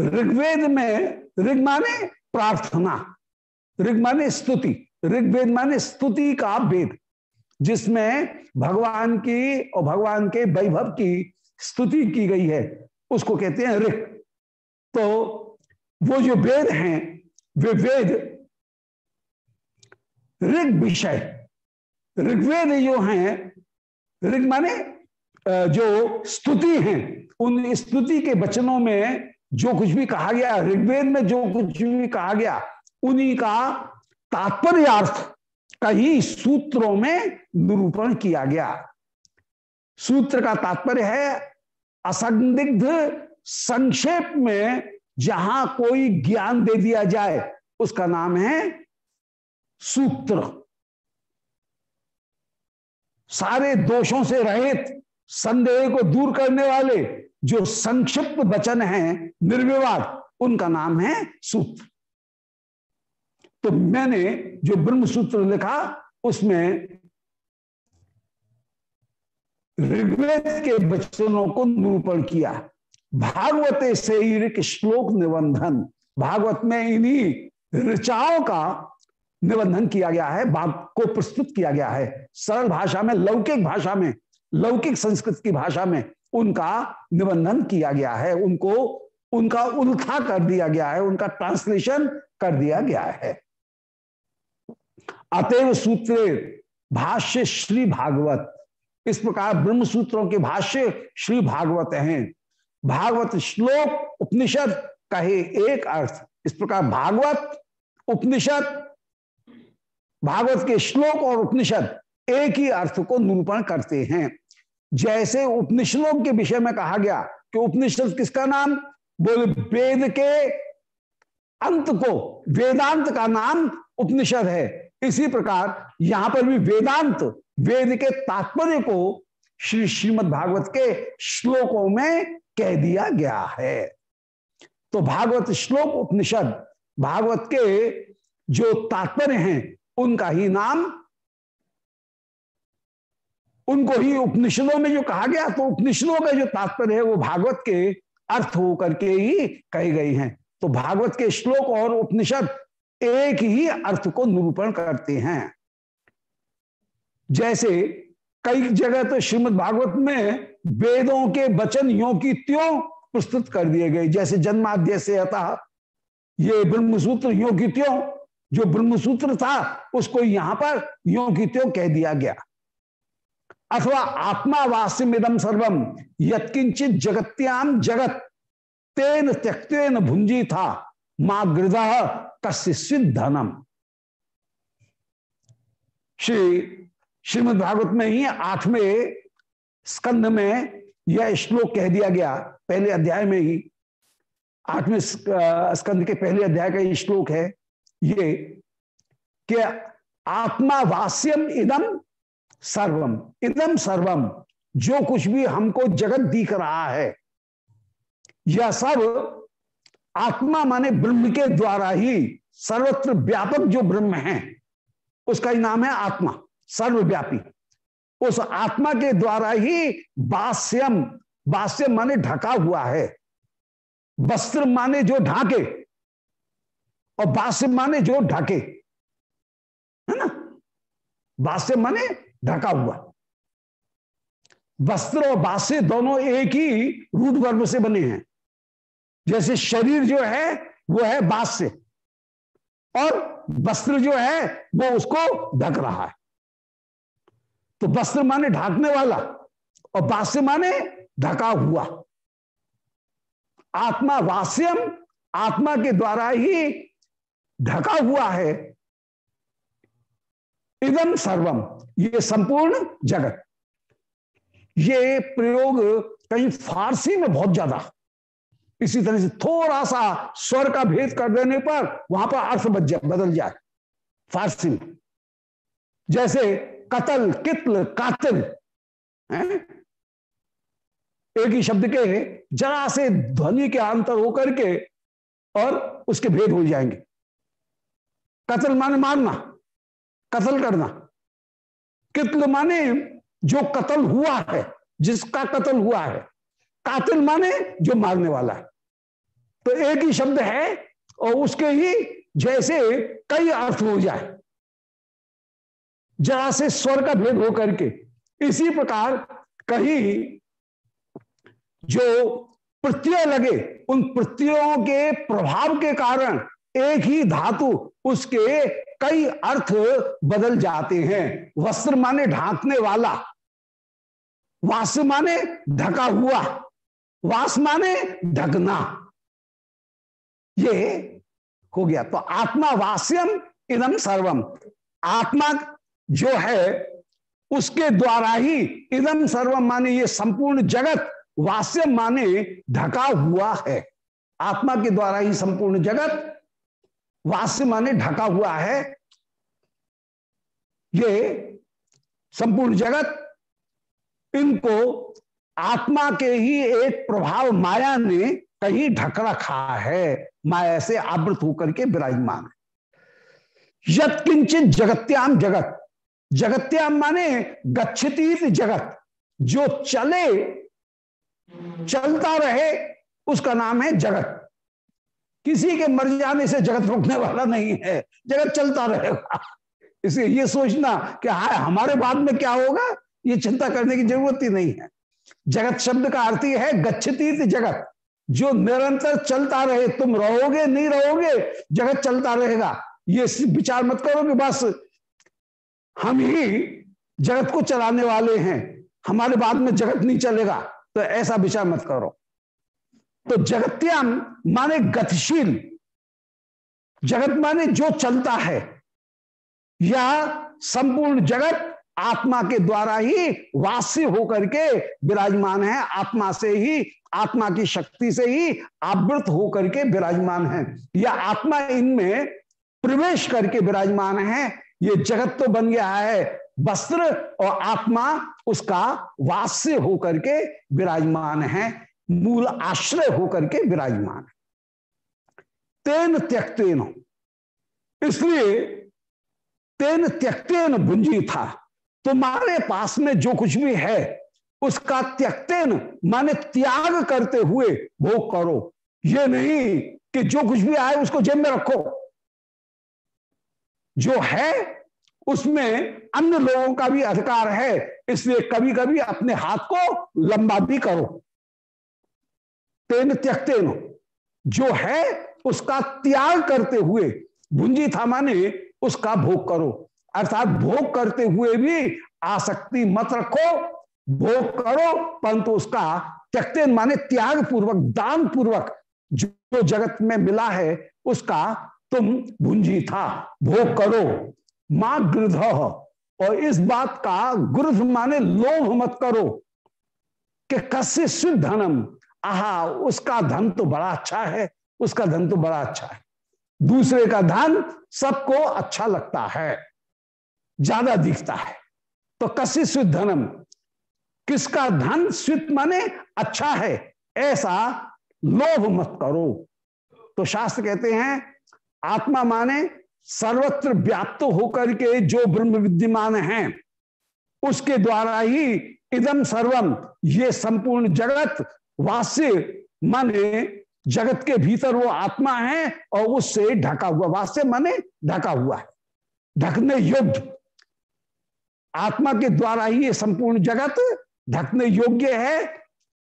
ऋग्वेद में, ऋग माने प्रार्थना, ऋग माने स्तुति, ऋग्वेद माने स्तुति का वेद, जिसमें भगवान की और भगवान के वैभव की स्तुति की गई है। उसको कहते हैं ऋग। तो वो जो वेद हैं, वे वेद ऋग विषय ऋग्वेद जो हैं, ऋग माने जो स्तुति हैं, उन स्तुति के वचनों में जो कुछ भी कहा गया, ऋग्वेद में जो कुछ भी कहा गया, उन्हीं का तात्पर्यार्थ का ही सूत्रों में निरूपण किया गया। सूत्र का तात्पर्य है, असंदिग्ध संक्षेप में जहाँ कोई ज्ञान दे दिया जाए, उसका नाम है सूत्र। सारे दोषों से रहित, संदेह को दूर करने वाले जो संक्षिप्त वचन हैं, निर्विवाद, उनका नाम है सूत्र। तो मैंने जो ब्रह्म सूत्र लिखा, उसमें ऋग्वेद के वचनों को निरूपण किया। भागवत से श्लोक निबंधन। भागवत में इन्हीं ऋचाओं का निबंधन किया गया है, भाग को प्रस्तुत किया गया है। सरल भाषा में, लौकिक भाषा में, लौकिक संस्कृत की भाषा में उनका निबंधन किया गया है। उनको, उनका उल्था कर दिया गया है, उनका ट्रांसलेशन कर दिया गया है। अतएव सूत्र, भाष्य श्री भागवत। इस प्रकार ब्रह्म सूत्रों के भाष्य श्री भागवत हैं। भागवत श्लोक, उपनिषद कहे एक अर्थ। इस प्रकार भागवत, उपनिषद, भागवत के श्लोक और उपनिषद एक ही अर्थ को निरूपण करते हैं। जैसे उपनिषदों के विषय में कहा गया कि उपनिषद किसका नाम? बोले वेद के अंत को, वेदांत का नाम उपनिषद है। इसी प्रकार यहाँ पर भी वेदांत, वेद के तात्पर्य को श्री श्रीमद भागवत के श्लोकों में कह दिया गया है। तो भागवत श्लोक, उपनिषद, भागवत के जो तात्पर्य हैं, उनका ही नाम उनको ही उपनिषदों में जो कहा गया तो उपनिषदों का जो तात्पर्य है, वो भागवत के अर्थ होकर के ही कही गई हैं। तो भागवत के श्लोक और उपनिषद एक ही अर्थ को निरूपण करते हैं। जैसे कई जगह तो श्रीमद भागवत में वेदों के वचन यो की त्यों प्रस्तुत कर दिए गए। जैसे जन्माद्य से अतः ये ब्रह्मसूत्र यो की त्यों, जो ब्रह्मसूत्र था, उसको यहाँ पर यो की त्यों कह दिया गया। अथवा आत्मावास्यम इदम सर्वम यत्किंचित जगत्याम जगत, तेन त्यक्तेन भुंजी था माँ गृद कस्य धनम श्री श्रीमद भागवत में ही आठवें स्कंध में यह श्लोक कह दिया गया, पहले अध्याय में ही। आठवें स्कंद के पहले अध्याय का श्लोक है, ये, कि आत्मावास्यम इदम सर्वम इदम सर्वम, जो कुछ भी हमको जगत दिख रहा है। यह सब आत्मा माने ब्रह्म के द्वारा ही सर्वत्र व्यापक जो ब्रह्म है, उसका ही नाम है आत्मा, सर्वव्यापी। उस आत्मा के द्वारा ही बास्यम बास्यम माने ढका हुआ है। वस्त्र माने जो ढाके और बास्य माने जो ढके, है ना? बास्य माने ढका हुआ। वस्त्र और बास्य दोनों एक ही रूट वर्ग से बने हैं। जैसे शरीर जो है, वो है बास्य और वस्त्र जो है, वो उसको ढक रहा है। तो वस्त्र माने ढाकने वाला और बास्य माने ढका हुआ। आत्मा वास्यम आत्मा के द्वारा ही ढका हुआ है। इदम सर्वम ये संपूर्ण जगत। ये प्रयोग कहीं फारसी में बहुत ज़्यादा। इसी तरह से थोड़ा सा स्वर का भेद कर देने पर वहाँ पर अर्थ बदल जाए। फारसी में। जैसे कतल, कितल, कातिल एक ही शब्द के जरा से ध्वनि के अंतर होकर के और उसके भेद हो जाएँगे। कतल माने मारना कत्ल करना। कितल माने जो कत्ल हुआ है, जिसका कत्ल हुआ है। कातिल माने जो मारने वाला है। तो एक ही शब्द है और उसके ही जैसे कई अर्थ हो जाए। जरा से स्वर का भेद हो करके इसी प्रकार कहीं जो प्रत्यय लगे, उन प्रत्ययों के प्रभाव के कारण एक ही धातु, उसके कई अर्थ बदल जाते हैं। वस्त्र माने ढांकने वाला, वास माने ढका हुआ, वास माने ढकना। ये हो गया। तो आत्मा वास्यम इदम सर्वम। आत्मा जो है, उसके द्वारा ही इदम सर्वम माने ये संपूर्ण जगत, वास्यम माने ढका हुआ है। आत्मा के द्वारा ही संपूर्ण जगत वास्य माने ढका हुआ है। ये संपूर्ण जगत, इनको आत्मा के ही एक प्रभाव माया ने कहीं ढक रखा है। माया से आवृत होकर के विराजमान है। यत किंचित जगत्याम जगत। जगत्याम माने गच्छतीत जगत। जो चले, चलता रहे, उसका नाम है जगत। किसी के मर जाने से जगत रुकने वाला नहीं है, जगत चलता रहेगा। इसलिए ये सोचना कि हाँ हमारे बाद में क्या होगा, ये चिंता करने की ज़रूरत ही नहीं है। जगत शब्द का अर्थ है, गच्छतीत जगत। जो निरंतर चलता रहे, तुम रहोगे, नहीं रहोगे, जगत चलता रहेगा। ये विचार मत करो कि बस हम ही जगत को चलाने वाले हैं, हमारे बाद में जगत नहीं चलेगा। तो ऐसा विचार मत करो। तो जगत्याम माने गतिशील। जगत माने जो चलता है। या संपूर्ण जगत आत्मा के द्वारा ही वास्य होकर के विराजमान है। आत्मा से ही, आत्मा की शक्ति से ही आवृत होकर के विराजमान है। या आत्मा इनमें प्रवेश करके विराजमान है। ये जगत तो बन गया है। वस्त्र और आत्मा उसका वास्य होकर के विराजमान है। मूल आश्रय होकर के विराजमान है। तेन त्यक्तेन। इसलिए तेन त्यक्तेन भुंजी था। तुम्हारे पास में जो कुछ भी है, उसका त्यक्तेन माने त्याग करते हुए भोग करो। ये नहीं कि जो कुछ भी आए उसको जेब में रखो। जो है, उसमें अन्य लोगों का भी अधिकार है, इसलिए कभी कभी अपने हाथ को लंबा भी करो। तेन त्यक्तेन। जो है, उसका त्याग करते हुए, भुंजी था माने उसका भोग करो। अर्थात भोग करते हुए भी आसक्ति मत रखो, भोग करो, परंतु उसका त्यक्तेन माने त्याग पूर्वक दान पूर्वक जो जगत में मिला है, उसका तुम भुंजी था, भोग करो। माँ गृध और इस बात का गृध माने लोभ मत करो, कि कस्य धनम आहा, उसका धन तो बड़ा अच्छा है, उसका धन तो बड़ा अच्छा है। दूसरे का धन सबको अच्छा लगता है, ज़्यादा दिखता है। तो कसी शुद्ध धनम, किसका धन स्वित माने अच्छा है, ऐसा लोभ मत करो। तो शास्त्र कहते हैं, आत्मा माने सर्वत्र व्याप्त होकर के जो ब्रह्म विद्यमान है, उसके द्वारा ही इदम सर्वम ये संपूर्ण जगत वास्य माने जगत के भीतर वो आत्मा है और उससे ढका हुआ वास्य माने ढका हुआ है। ढकने योग्य। आत्मा के द्वारा ही ये संपूर्ण जगत ढकने योग्य है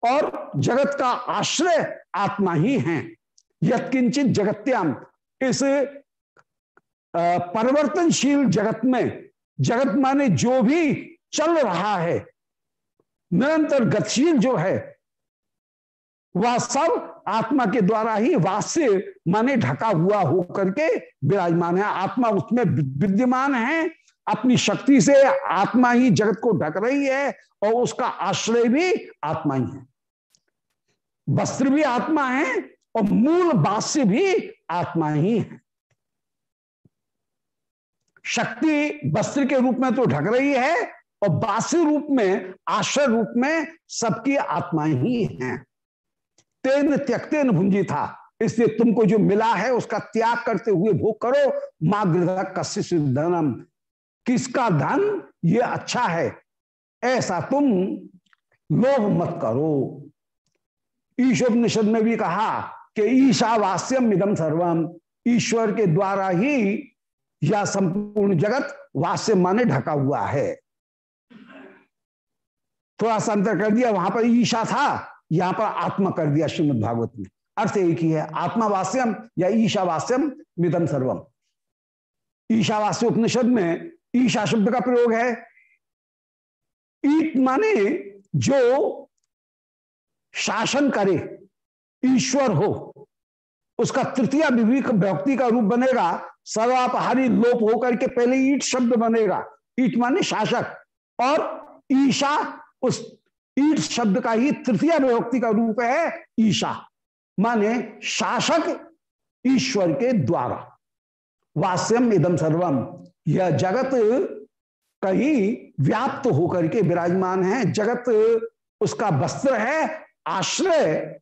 और जगत का आश्रय आत्मा ही है। यत्किंचित जगत्याम, इस परिवर्तनशील जगत में, जगत माने जो भी चल रहा है, निरंतर गतिशील जो है वह सब आत्मा के द्वारा ही वास्य माने ढका हुआ होकर के विराजमान है। आत्मा उसमें विद्यमान है। अपनी शक्ति से आत्मा ही जगत को ढक रही है और उसका आश्रय भी आत्मा ही है। वस्त्र भी आत्मा है और मूल बास्य भी आत्मा ही है। शक्ति वस्त्र के रूप में तो ढक रही है और बास्य रूप में, आश्रय रूप में सबकी आत्मा ही है। तेन त्यक्तेन भुंजी था। इसलिए तुमको जो मिला है, उसका त्याग करते हुए भोग करो। माँ गृह कश्य धनम, किसका धन? ये अच्छा है। ऐसा तुम लोभ मत करो। ईशोपनिषद में भी कहा कि ईशावास्यम इदम सर्वम। ईश्वर के द्वारा ही यह संपूर्ण जगत वास्य माने ढका हुआ है। थोड़ा सा अंतर कर दिया, वहाँ पर ईशा था। यहाँ पर आत्मा कर दिया श्रीमद भागवत में। अर्थ एक ही है, आत्मावास्यम या ईशावास्यम मिदम सर्वम। ईशावास्य उपनिषद में ईशा शब्द का प्रयोग है। ईट माने जो शासन करे, ईश्वर हो, उसका तृतीय विभक्ति का रूप बनेगा, सर्वापहारी लोप होकर के पहले ईट शब्द बनेगा। ईट माने शासक और ईशा उस ईट शब्द का ही तृतीय विभक्ति का रूप है ईशा, माने शासक ईश्वर के द्वारा। वास्यम इदम सर्वम यह जगत कहीं व्याप्त होकर के विराजमान है। जगत उसका वस्त्र है, आश्रय,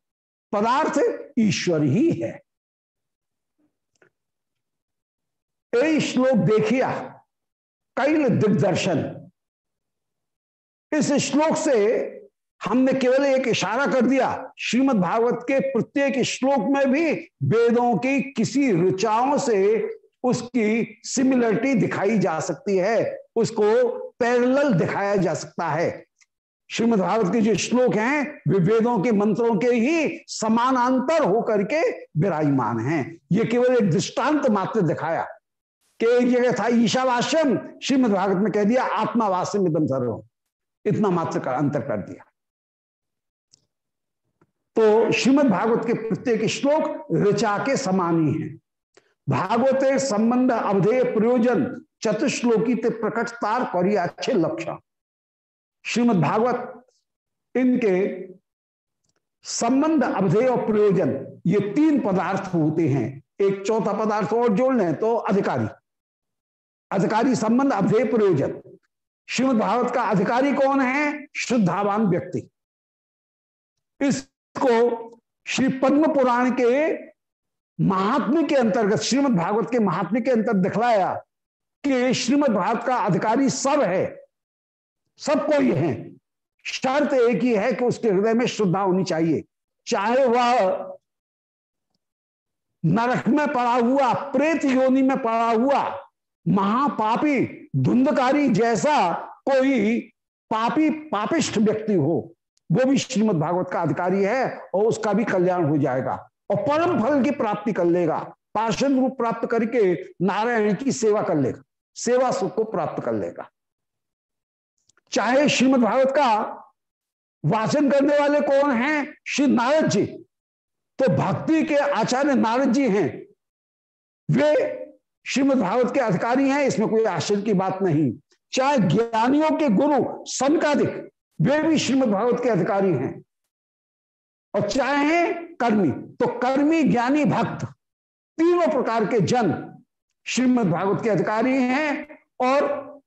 पदार्थ ईश्वर ही है। यही श्लोक देखिया, कैल दिग्दर्शन। इस श्लोक से हमने केवल एक इशारा कर दिया, श्रीमद् भागवत के प्रत्येक श्लोक में भी वेदों की किसी रुचाओं से उसकी सिमिलरिटी दिखाई जा सकती है, उसको पैरेलल दिखाया जा सकता है। श्रीमद् भागवत के जो श्लोक हैं, वे वेदों के मंत्रों के ही समानांतर होकर के विराजमान हैं। ये केवल एक दृष्टांत मात्र दिखाया। कि एक जगह था ईशावास्यम, श्रीमद् भागवत में कह दिया आत्मावास्यम एकदम सर्व। इतना मात्र का अंतर कर दिया। तो श्रीमद् भागवत के प्रत्येक श्लोक ऋचा के समान ही। है भागवत संबंध, अवधेय, प्रयोजन चतुश्लोकी ते प्रकट तार अच्छे लक्षण। श्रीमद् भागवत इनके संबंध, अवधेय और प्रयोजन, ये तीन पदार्थ होते हैं। एक चौथा पदार्थ और जोड़ लें तो अधिकारी। अधिकारी संबंध, अवधेय, प्रयोजन। श्रीमद भागवत का अधिकारी कौन है? शुद्धावान व्यक्ति। इसको श्री पद्म पुराण के महात्म्य के अंतर्गत, श्रीमद भागवत के महात्म्य के अंतर्गत दिखलाया कि श्रीमद भागवत का अधिकारी सब है। सब कोई है। शर्त एक ही है कि उसके हृदय में श्रद्धा होनी चाहिए। चाहे वह नरक में पड़ा हुआ, प्रेत योनि में पड़ा हुआ, महापापी, धुंधकारी जैसा कोई पापी, पापिष्ठ व्यक्ति हो। वो भी श्रीमद भागवत का अधिकारी है और उसका भी कल्याण हो जाएगा और परम फल की प्राप्ति कर लेगा पार्षद रूप प्राप्त करके नारायण की सेवा कर लेगा, सेवा सुख को प्राप्त कर लेगा। चाहे श्रीमद भागवत का वाचन करने वाले कौन हैं? श्री नारद जी। तो भक्ति के आचार्य नारद जी हैं। वे श्रीमद भागवत के अधिकारी हैं, इसमें कोई आश्चर्य की बात नहीं। चाहे ज्ञानियों के गुरु सनकादिक वे भी श्रीमद भागवत के अधिकारी हैं। और चाहे कर्मी तो कर्मी ज्ञानी भक्त, तीनों प्रकार के जन श्रीमद भागवत के अधिकारी हैं और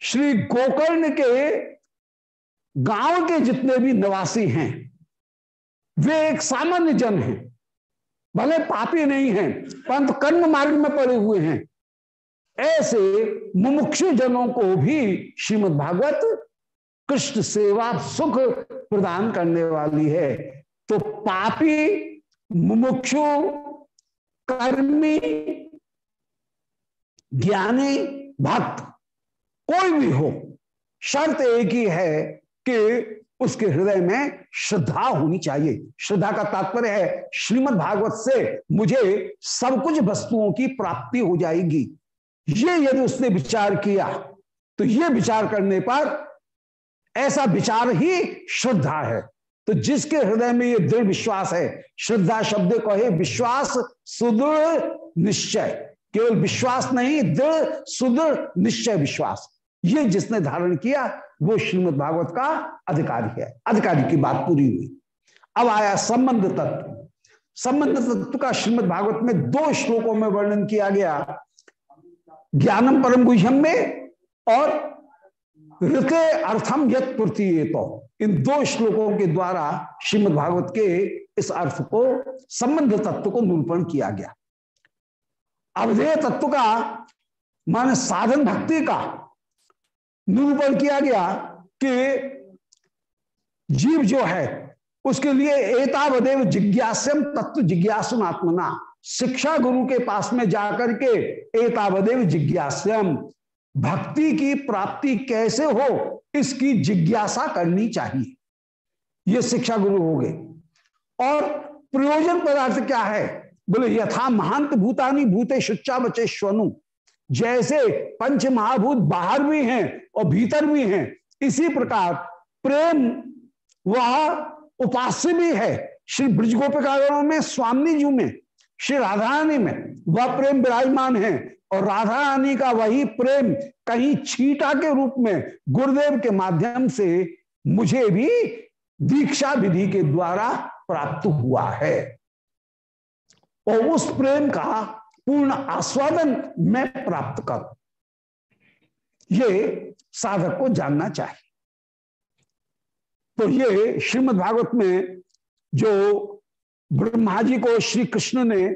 श्री गोकर्ण के गाँव के जितने भी निवासी हैं, वे एक सामान्य जन हैं। भले पापी नहीं हैं, परंतु कर्म मार्ग में पड़े हुए हैं। ऐसे मुमुक्षु जनों को भी श्रीमद भागवत कृष्ण सेवा सुख प्रदान करने वाली है। तो पापी, मुमुक्षु, कर्मी, ज्ञानी, भक्त, कोई भी हो, शर्त एक ही है कि उसके हृदय में श्रद्धा होनी चाहिए। श्रद्धा का तात्पर्य है, श्रीमद् भागवत से मुझे सब कुछ वस्तुओं की प्राप्ति हो जाएगी। ये यदि उसने विचार किया तो ये विचार करने पर ऐसा विचार ही श्रद्धा है। तो जिसके हृदय में ये दृढ़ विश्वास है, श्रद्धा शब्द कहे, विश्वास सुदृढ़ निश्चय। केवल विश्वास नहीं, दृढ़ सुदृढ़ निश्चय विश्वास। ये जिसने धारण किया, वो श्रीमद भागवत का अधिकारी है। अधिकारी की बात पूरी हुई। अब आया संबंध तत्व। संबंध तत्व का श्रीमद भागवत में दो श्लोकों में वर्णन किया गया। ज्ञानम परम गुह्यम में और ऋत अर्थम यत तो इन दो श्लोकों के द्वारा श्रीमद भागवत के इस अर्थ को, संबंध तत्व को निरूपण किया गया। अवधेय तत्व का, मान साधन भक्ति का, निरूपण किया गया कि जीव जो है, उसके लिए एतावदेव जिज्ञास्यम तत्व जिज्ञासुनात्मना शिक्षा गुरु के पास में जाकर के एतावदेव जिज्ञास्यम भक्ति की प्राप्ति कैसे हो, इसकी जिज्ञासा करनी चाहिए। ये शिक्षा गुरु हो गए। और प्रयोजन पदार्थ क्या है? बोले, यथा महांत भूतानी भूते शुच्चा बचे स्वनु जैसे पंच महाभूत बाहर भी हैं और भीतर भी हैं, इसी प्रकार प्रेम वह उपास्य भी है। श्री ब्रज गोपिकागणों में, स्वामी जी में, श्री राधा रानी में, वह प्रेम विराजमान है। और राधा रानी का वही प्रेम कहीं छीटा के रूप में गुरुदेव के माध्यम से मुझे भी दीक्षा विधि के द्वारा प्राप्त हुआ है। और उस प्रेम का पूर्ण आस्वादन मैं प्राप्त करूँ, ये साधक को जानना चाहिए। तो ये श्रीमद् भागवत में जो ब्रह्मा जी को श्री कृष्ण ने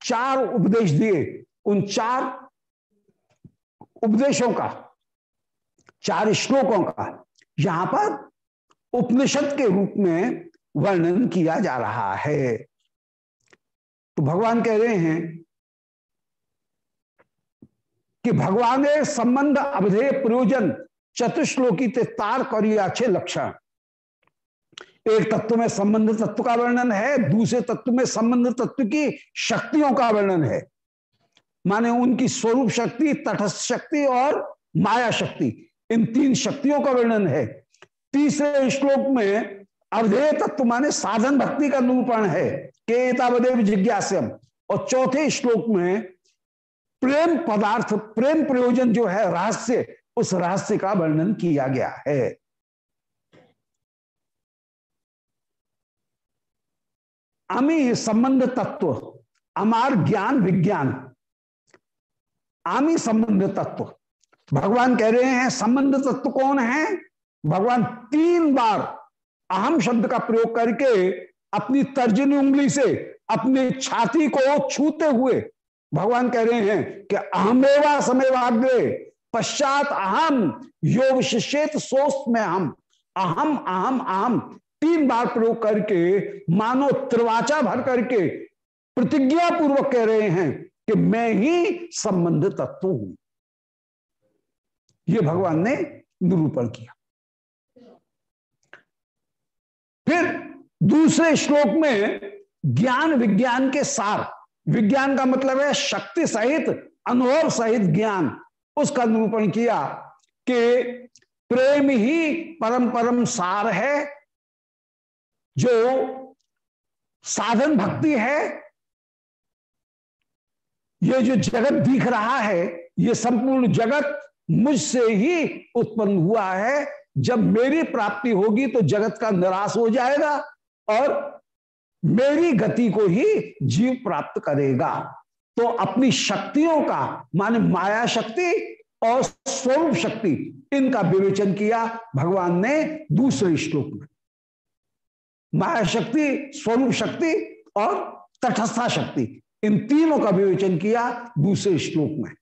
चार उपदेश दिए उन चार उपदेशों का, चार श्लोकों का यहाँ पर उपनिषद के रूप में वर्णन किया जा रहा है। तो भगवान कह रहे हैं कि भगवान ने संबंध अवधेय प्रयोजन चतुश्लोकी तार करिए अच्छे लक्षण। एक तत्व में संबंध तत्व का वर्णन है, दूसरे तत्व में संबंध तत्व की शक्तियों का वर्णन है। माने उनकी स्वरूप शक्ति, तटस्थ शक्ति और माया शक्ति। इन तीन शक्तियों का वर्णन है। तीसरे श्लोक में अवधेय तत्व माने साधन भक्ति का निरूपण है। केतावदेव जिज्ञास्यम। और चौथे श्लोक में प्रेम पदार्थ, प्रेम प्रयोजन जो है, रहस्य, उस रहस्य का वर्णन किया गया है। अमी संबंध तत्व, अमार ज्ञान विज्ञान। आमी संबंध तत्व। भगवान कह रहे हैं संबंध तत्व कौन है? भगवान तीन बार अहम शब्द का प्रयोग करके अपनी तर्जनी उंगली से अपनी छाती को छूते हुए भगवान कह रहे हैं कि अहमेवा समेवाग्रे, पश्चात अहम योग शिष्यत सोस्त में हम अहम अहम अहम तीन बार प्रयोग करके मानो त्रिवाचा भर करके प्रतिज्ञा पूर्वक कह रहे हैं कि मैं ही संबंध तत्व हूँ। ये भगवान ने निरूपण किया। फिर दूसरे श्लोक में ज्ञान विज्ञान के सार, विज्ञान का मतलब है शक्ति सहित, अनुभव सहित ज्ञान, उसका निरूपण किया कि प्रेम ही परम परम सार है, जो साधन भक्ति है ये जो जगत दिख रहा है, ये संपूर्ण जगत मुझसे ही उत्पन्न हुआ है। जब मेरी प्राप्ति होगी तो जगत का निराश हो जाएगा और मेरी गति को ही जीव प्राप्त करेगा। तो अपनी शक्तियों का, माने माया शक्ति और स्वरूप शक्ति, इनका विवेचन किया भगवान ने दूसरे श्लोक में। माया शक्ति, स्वरूप शक्ति और तटस्था शक्ति इन तीनों का विवेचन किया दूसरे श्लोक में।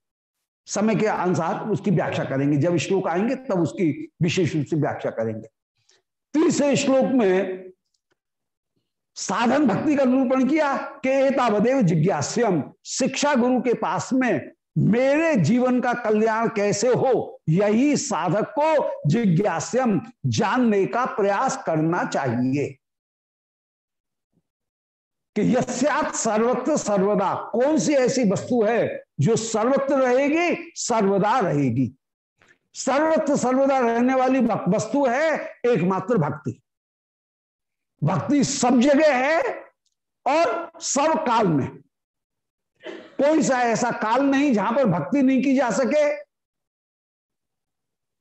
समय के अनुसार उसकी व्याख्या करेंगे। जब श्लोक आएँगे, तब उसकी विशेष रूप से व्याख्या करेंगे। तीसरे श्लोक में साधन भक्ति का निरूपण किया, कि एतावदेव जिज्ञास्यम, शिक्षा गुरु के पास में मेरे जीवन का कल्याण कैसे हो, यही साधक को जिज्ञास्यम, जानने का प्रयास करना चाहिए। कि यस्यात सर्वत्र सर्वदा। कौन सी ऐसी वस्तु है जो सर्वत्र रहेगी, सर्वदा रहेगी? सर्वत्र सर्वदा रहने वाली वस्तु है एकमात्र भक्ति। भक्ति सब जगह है और सब काल में। कोई सा ऐसा काल नहीं जहाँ पर भक्ति नहीं की जा सके।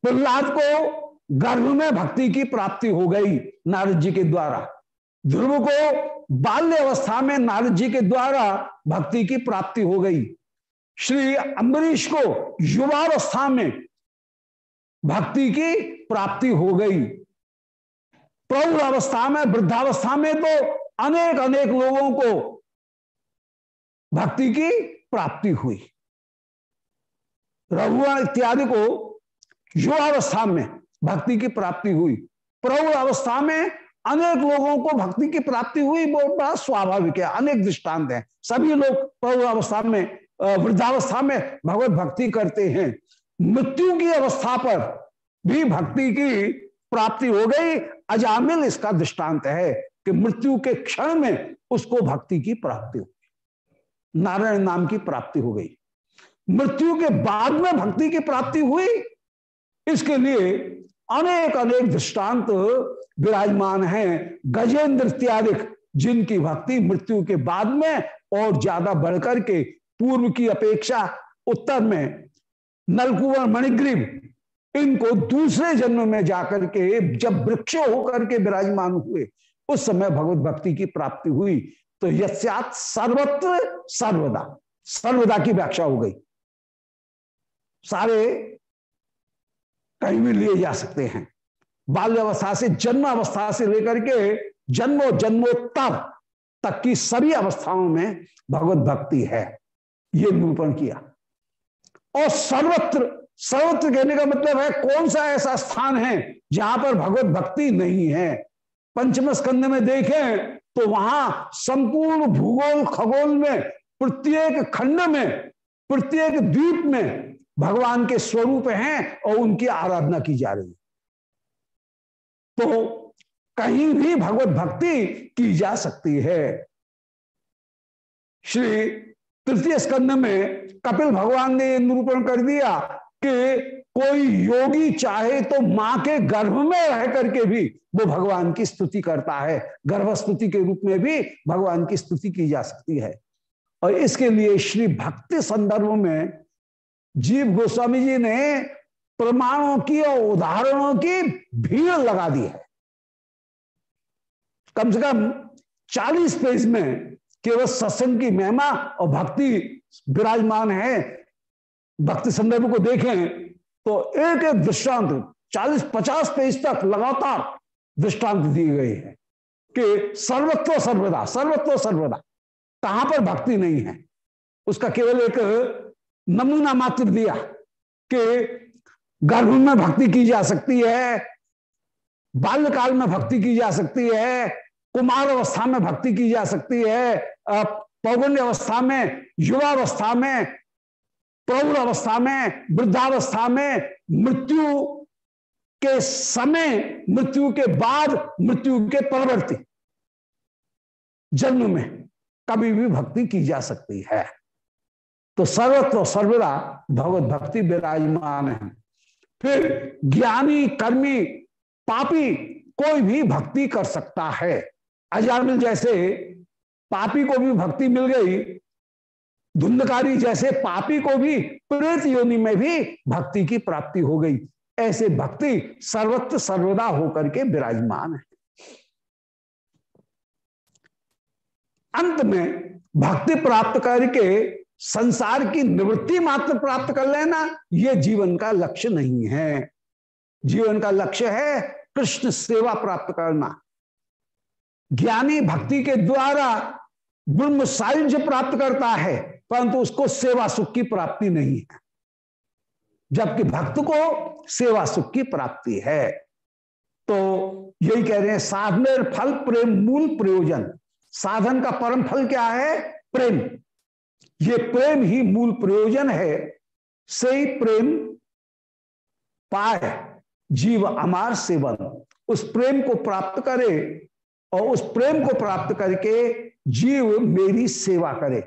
प्रहलाद को गर्भ में भक्ति की प्राप्ति हो गई नारद जी के द्वारा। ध्रुव को बाल्य अवस्था में नारद जी के द्वारा भक्ति की प्राप्ति हो गई। श्री अम्बरीश को युवावस्था में भक्ति की प्राप्ति हो गई। प्रौढ़ अवस्था में, वृद्धावस्था में तो अनेक अनेक लोगों को भक्ति की प्राप्ति हुई। रघुआ इत्यादि को युवावस्था में भक्ति की प्राप्ति हुई। प्रौढ़ अवस्था में अनेक लोगों को भक्ति की प्राप्ति हुई, वो बड़ा स्वाभाविक है, अनेक दृष्टांत है। सभी लोग अवस्था में वृद्धावस्था में भगवत भक्ति करते हैं। मृत्यु की अवस्था पर भी भक्ति की प्राप्ति हो गई। अजामिल इसका दृष्टांत है कि मृत्यु के क्षण में उसको भक्ति की प्राप्ति हो गई। नारायण नाम की प्राप्ति हो गई। मृत्यु के बाद में भक्ति की प्राप्ति हुई। इसके लिए अनेक अनेक दृष्टांत विराजमान हैं। गजेंद्र इत्यादि जिनकी भक्ति मृत्यु के बाद में और ज़्यादा बढ़कर के पूर्व की अपेक्षा उत्तर में। नलकुवर मणिग्रीव, इनको दूसरे जन्म में जाकर के जब वृक्ष होकर के विराजमान हुए, उस समय भगवत भक्ति की प्राप्ति हुई। तो यस्यात सर्वत्र सर्वदा सर्वदा की व्याख्या हो गई। सारे कहीं भी लिए जा सकते हैं। बाल्यावस्था से जन्म अवस्था से लेकर के जन्मो जन्मोत्तर तक की सभी अवस्थाओं में भगवत भक्ति है। ये निरूपण किया। और सर्वत्र सर्वत्र कहने का मतलब है, कौन सा ऐसा स्थान है जहाँ पर भगवत भक्ति नहीं है? पंचम स्कंद में देखें तो वहाँ संपूर्ण भूगोल, खगोल में, प्रत्येक खंड में, प्रत्येक द्वीप में भगवान के स्वरूप हैं और उनकी आराधना की जा रही है। तो कहीं भी भगवत भक्ति की जा सकती है। श्री तृतीय स्कंद में कपिल भगवान ने निरूपण कर दिया कि कोई योगी चाहे तो माँ के गर्भ में रह करके भी वो भगवान की स्तुति करता है। गर्भ स्तुति के रूप में भी भगवान की स्तुति की जा सकती है। और इसके लिए श्री भक्ति संदर्भ में जीव गोस्वामी जी ने प्रमाणों की और उदाहरणों की भीड़ लगा दी है। कम से कम चालीस पेज में केवल सत्संग की महिमा और भक्ति विराजमान है। भक्ति संदर्भ को देखें तो एक एक दृष्टांत, चालीस पचास पेज तक लगातार दृष्टांत दिए गए हैं कि सर्वत्व सर्वदा सर्वत्व सर्वदा कहाँ पर भक्ति नहीं है। उसका केवल एक नमूना मात्र दिया कि गर्भ में भक्ति की जा सकती है, बाल्यकाल में भक्ति की जा सकती है, कुमार अवस्था में भक्ति की जा सकती है पौगण्य अवस्था में युवावस्था में, प्रौढ़ अवस्था में, वृद्धावस्था में मृत्यु के समय, मृत्यु के बाद मृत्यु के परवर्ती जन्म में कभी भी भक्ति की जा सकती है। तो सर्वत्र सर्वदा भगवत भक्ति विराजमान है। फिर ज्ञानी, कर्मी, पापी कोई भी भक्ति कर सकता है। अजामिल जैसे पापी को भी भक्ति मिल गई, धुंधकारी जैसे पापी को भी प्रेत योनि में भी भक्ति की प्राप्ति हो गई। ऐसे भक्ति सर्वत्र सर्वदा होकर के विराजमान है। अंत में भक्ति प्राप्त करके संसार की निवृत्ति मात्र प्राप्त कर लेना यह जीवन का लक्ष्य नहीं है। जीवन का लक्ष्य है कृष्ण सेवा प्राप्त करना। ज्ञानी भक्ति के द्वारा ब्रह्म सायुज्य प्राप्त करता है, परंतु उसको सेवा सुख की प्राप्ति नहीं है। जबकि भक्त को सेवा सुख की प्राप्ति है। तो यही कह रहे हैं साधन फल, प्रेम, मूल प्रयोजन। साधन का परम फल क्या है? प्रेम। ये प्रेम ही मूल प्रयोजन है। से प्रेम पाए, जीव अमार सेवन। उस प्रेम को प्राप्त करे और उस प्रेम को प्राप्त करके जीव मेरी सेवा करे।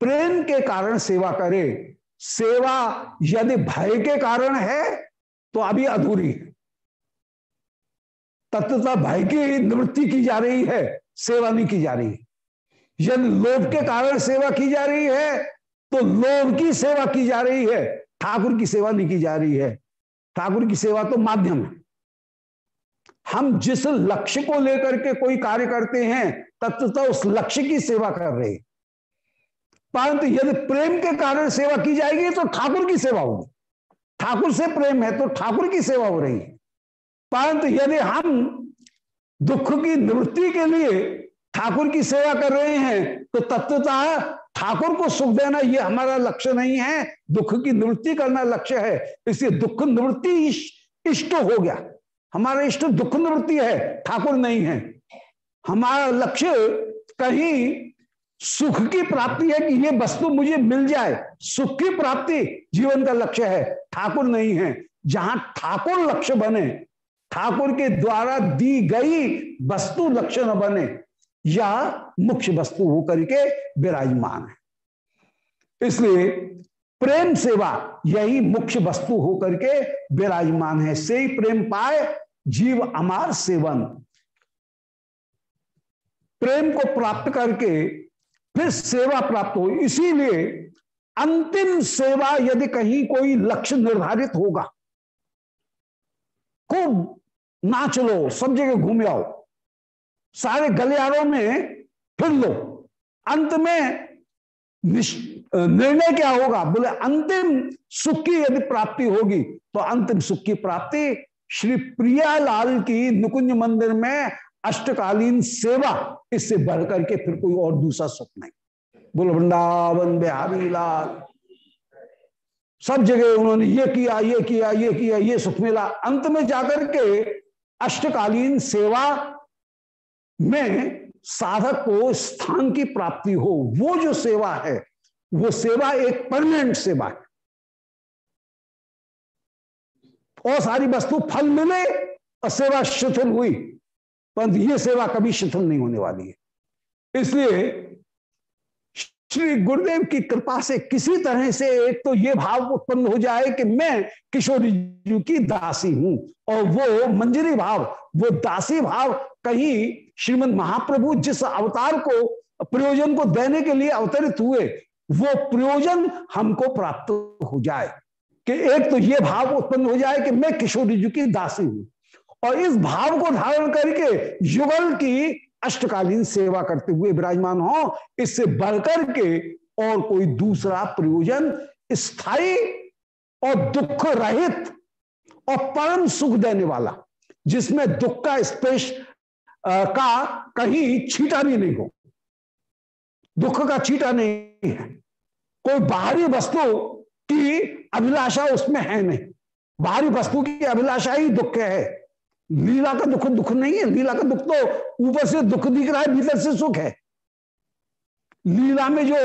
प्रेम के कारण सेवा करे। सेवा यदि भय के कारण है तो अभी अधूरी है। तत्वता भय की निवृत्ति की जा रही है, सेवा नहीं की जा रही। है यदि लोभ के कारण सेवा की जा रही है तो लोभ की सेवा की जा रही है, ठाकुर की सेवा नहीं की जा रही है। ठाकुर की सेवा तो माध्यम है। हम जिस लक्ष्य को लेकर के कोई कार्य करते हैं, तत्वतः उस लक्ष्य की सेवा कर रहे परंतु यदि प्रेम के कारण सेवा की जाएगी तो ठाकुर की सेवा होगी। ठाकुर से प्रेम है तो ठाकुर की सेवा हो रही है। परंतु यदि हम दुख की निवृत्ति के लिए ठाकुर की सेवा कर रहे हैं तो तत्वता ठाकुर को सुख देना यह हमारा लक्ष्य नहीं है, दुख की निवृत्ति करना लक्ष्य है, इसलिए दुख निवृत्ति इष्ट हो गया। हमारा इष्ट दुख निवृत्ति है, ठाकुर नहीं है। हमारा लक्ष्य कहीं सुख की प्राप्ति है कि ये वस्तु मुझे मिल जाए, सुख की प्राप्ति जीवन का लक्ष्य है, ठाकुर नहीं है। जहाँ ठाकुर लक्ष्य बने, ठाकुर के द्वारा दी गई वस्तु लक्ष्य न बने या मुख्य वस्तु होकर के विराजमान है। इसलिए प्रेम सेवा यही मुख्य वस्तु होकर के विराजमान है। से प्रेम पाए, जीव अमार सेवन। प्रेम को प्राप्त करके फिर सेवा प्राप्त हो। इसीलिए अंतिम सेवा यदि कहीं कोई लक्ष्य निर्धारित होगा, खूब नाच लो, सब जगह घूम आओ सारे गलियारों में फिर लो। अंत में निर्णय क्या होगा? बोले, अंतिम सुख की यदि प्राप्ति होगी तो अंतिम सुख की प्राप्ति श्री प्रियालाल की नुकुंज मंदिर में अष्टकालीन सेवा, इससे बढ़कर के फिर कोई और दूसरा सुख नहीं। बोल, वृंदावन बिहारी लाल। सब जगह उन्होंने ये किया ये किया ये किया, ये सुख मिला। अंत में जाकर के अष्टकालीन सेवा में साधक को स्थान की प्राप्ति हो, वो जो सेवा है, वो सेवा एक परमानेंट सेवा है। और सारी वस्तु फल मिले और सेवा शिथिल हुई, परंतु ये सेवा कभी शिथिल नहीं होने वाली है। इसलिए श्री गुरुदेव की कृपा से किसी तरह से एक तो ये भाव उत्पन्न हो जाए कि मैं किशोरी जी की दासी हूँ। और वो मंजरी भाव, वो दासी भाव कहीं श्रीमद महाप्रभु जिस अवतार को, प्रयोजन को देने के लिए अवतरित हुए, वो प्रयोजन हमको प्राप्त हो जाए। कि एक तो ये भाव उत्पन्न हो जाए कि मैं किशोरी जी की दासी हूँ। और इस भाव को धारण करके युगल की अष्टकालीन सेवा करते हुए विराजमान हो, इससे बढ़कर के और कोई दूसरा प्रयोजन स्थायी और दुख रहित और परम सुख देने वाला, जिसमें दुख का स्पेश का कहीं छीटा भी नहीं हो। दुख का छीटा नहीं है। कोई बाहरी वस्तु की अभिलाषा उसमें है नहीं। बाहरी वस्तु की अभिलाषा ही दुख है। लीला का दुख दुख नहीं है, लीला का दुख तो ऊपर से दुख दिख रहा है, भीतर से सुख है। लीला में जो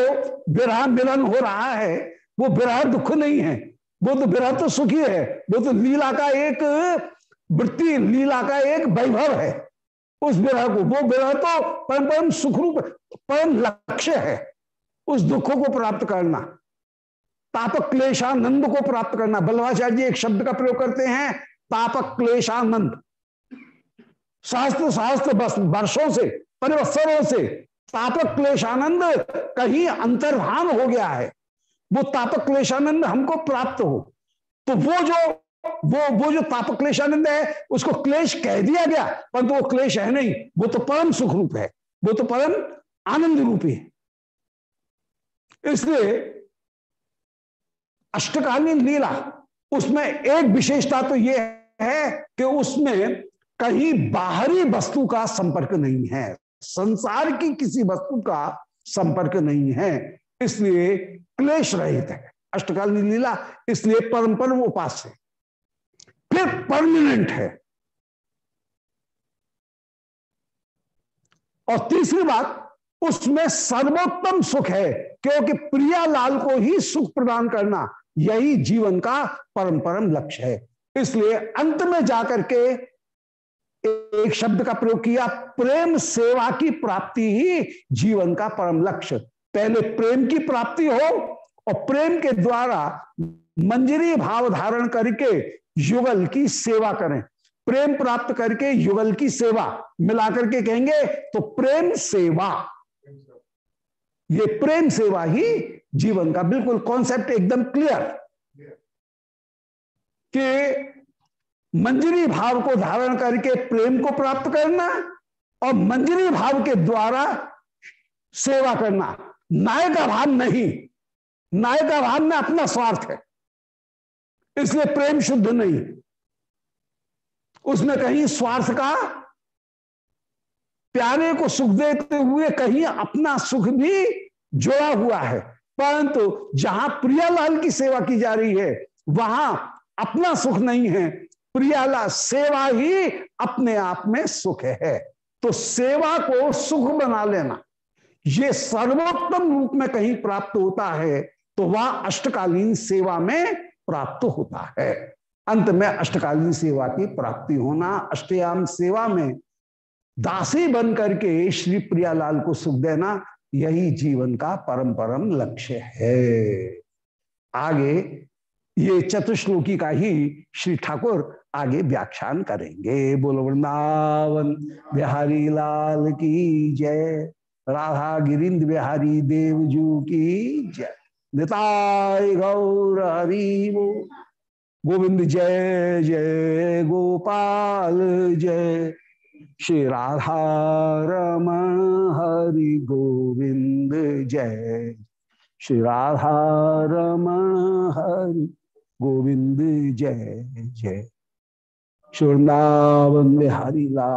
विरह मिलन हो रहा है, वो विरह दुख नहीं है, वो तो विरह तो सुखी है, वो तो लीला का एक वृत्ति, लीला का एक वैभव है। उस विरह को, वो विरह तो परम परम सुखरूप, परम लक्ष्य है। उस दुखों को प्राप्त करना तापक क्लेशानंद को प्राप्त करना। बल्लभाचार्य एक शब्द का प्रयोग करते हैं तापक क्लेशानंद सहस्त्र सहस्त्र वर्षों से, परिवत्सरों से तापक क्लेशानंद कहीं अंतर्धान हो गया है। वो तापक क्लेशानंद हमको प्राप्त हो। तो वो जो, वो वो जो तापक क्लेशानंद है, उसको क्लेश कह दिया गया, परंतु तो वो क्लेश है नहीं। वो तो परम सुख रूप है। वो तो परम आनंद रूपी है। इसलिए अष्टकालीन लीला, उसमें एक विशेषता तो ये है कि उसमें कहीं बाहरी वस्तु का संपर्क नहीं है। संसार की किसी वस्तु का संपर्क नहीं है। इसलिए क्लेश रहित है। अष्टकालीन लीला, इसलिए परम परम उपास है फिर परमानेंट है। और तीसरी बात, उसमें सर्वोत्तम सुख है, क्योंकि प्रिया लाल को ही सुख प्रदान करना यही जीवन का परम परम लक्ष्य है। इसलिए अंत में जाकर के एक शब्द का प्रयोग किया, प्रेम सेवा की प्राप्ति ही जीवन का परम लक्ष्य। पहले प्रेम की प्राप्ति हो और प्रेम के द्वारा मंजरी भाव धारण करके युगल की सेवा करें। प्रेम प्राप्त करके युगल की सेवा मिलाकर के कहेंगे तो प्रेम सेवा। ये प्रेम सेवा ही जीवन का बिल्कुल कॉन्सेप्ट एकदम क्लियर कि मंजरी भाव को धारण करके प्रेम को प्राप्त करना और मंजरी भाव के द्वारा सेवा करना। नायका भाव नहीं। नायका भाव में अपना स्वार्थ है। इसलिए प्रेम शुद्ध नहीं। उसमें कहीं स्वार्थ का प्यारे को सुख देते हुए कहीं अपना सुख भी जोड़ा हुआ है। परंतु जहाँ प्रियालाल की सेवा की जा रही है, वहाँ अपना सुख नहीं है। प्रियाला, सेवा ही अपने आप में सुख है। तो सेवा को सुख बना लेना। ये सर्वोत्तम रूप में कहीं प्राप्त होता है तो वह अष्टकालीन सेवा में प्राप्त होता है। अंत में अष्टकालीन सेवा की प्राप्ति होना, अष्टयाम सेवा में दासी बन करके श्री प्रियालाल को सुख देना, यही जीवन का परम परम लक्ष्य है। आगे ये चतुश्लोकी का ही श्री ठाकुर आगे व्याख्यान करेंगे। बोलो, वृंदावन बिहारी लाल की जय। राधा गिरिंद बिहारी देवजू की जय। निताय गौर हरिवो। गोविंद जय जय गोपाल जय। श्री राधा रमन हरि गोविंद जय। श्री राधा रमण हरि गोविंद जय जय। वृंदावन बिहारी लाल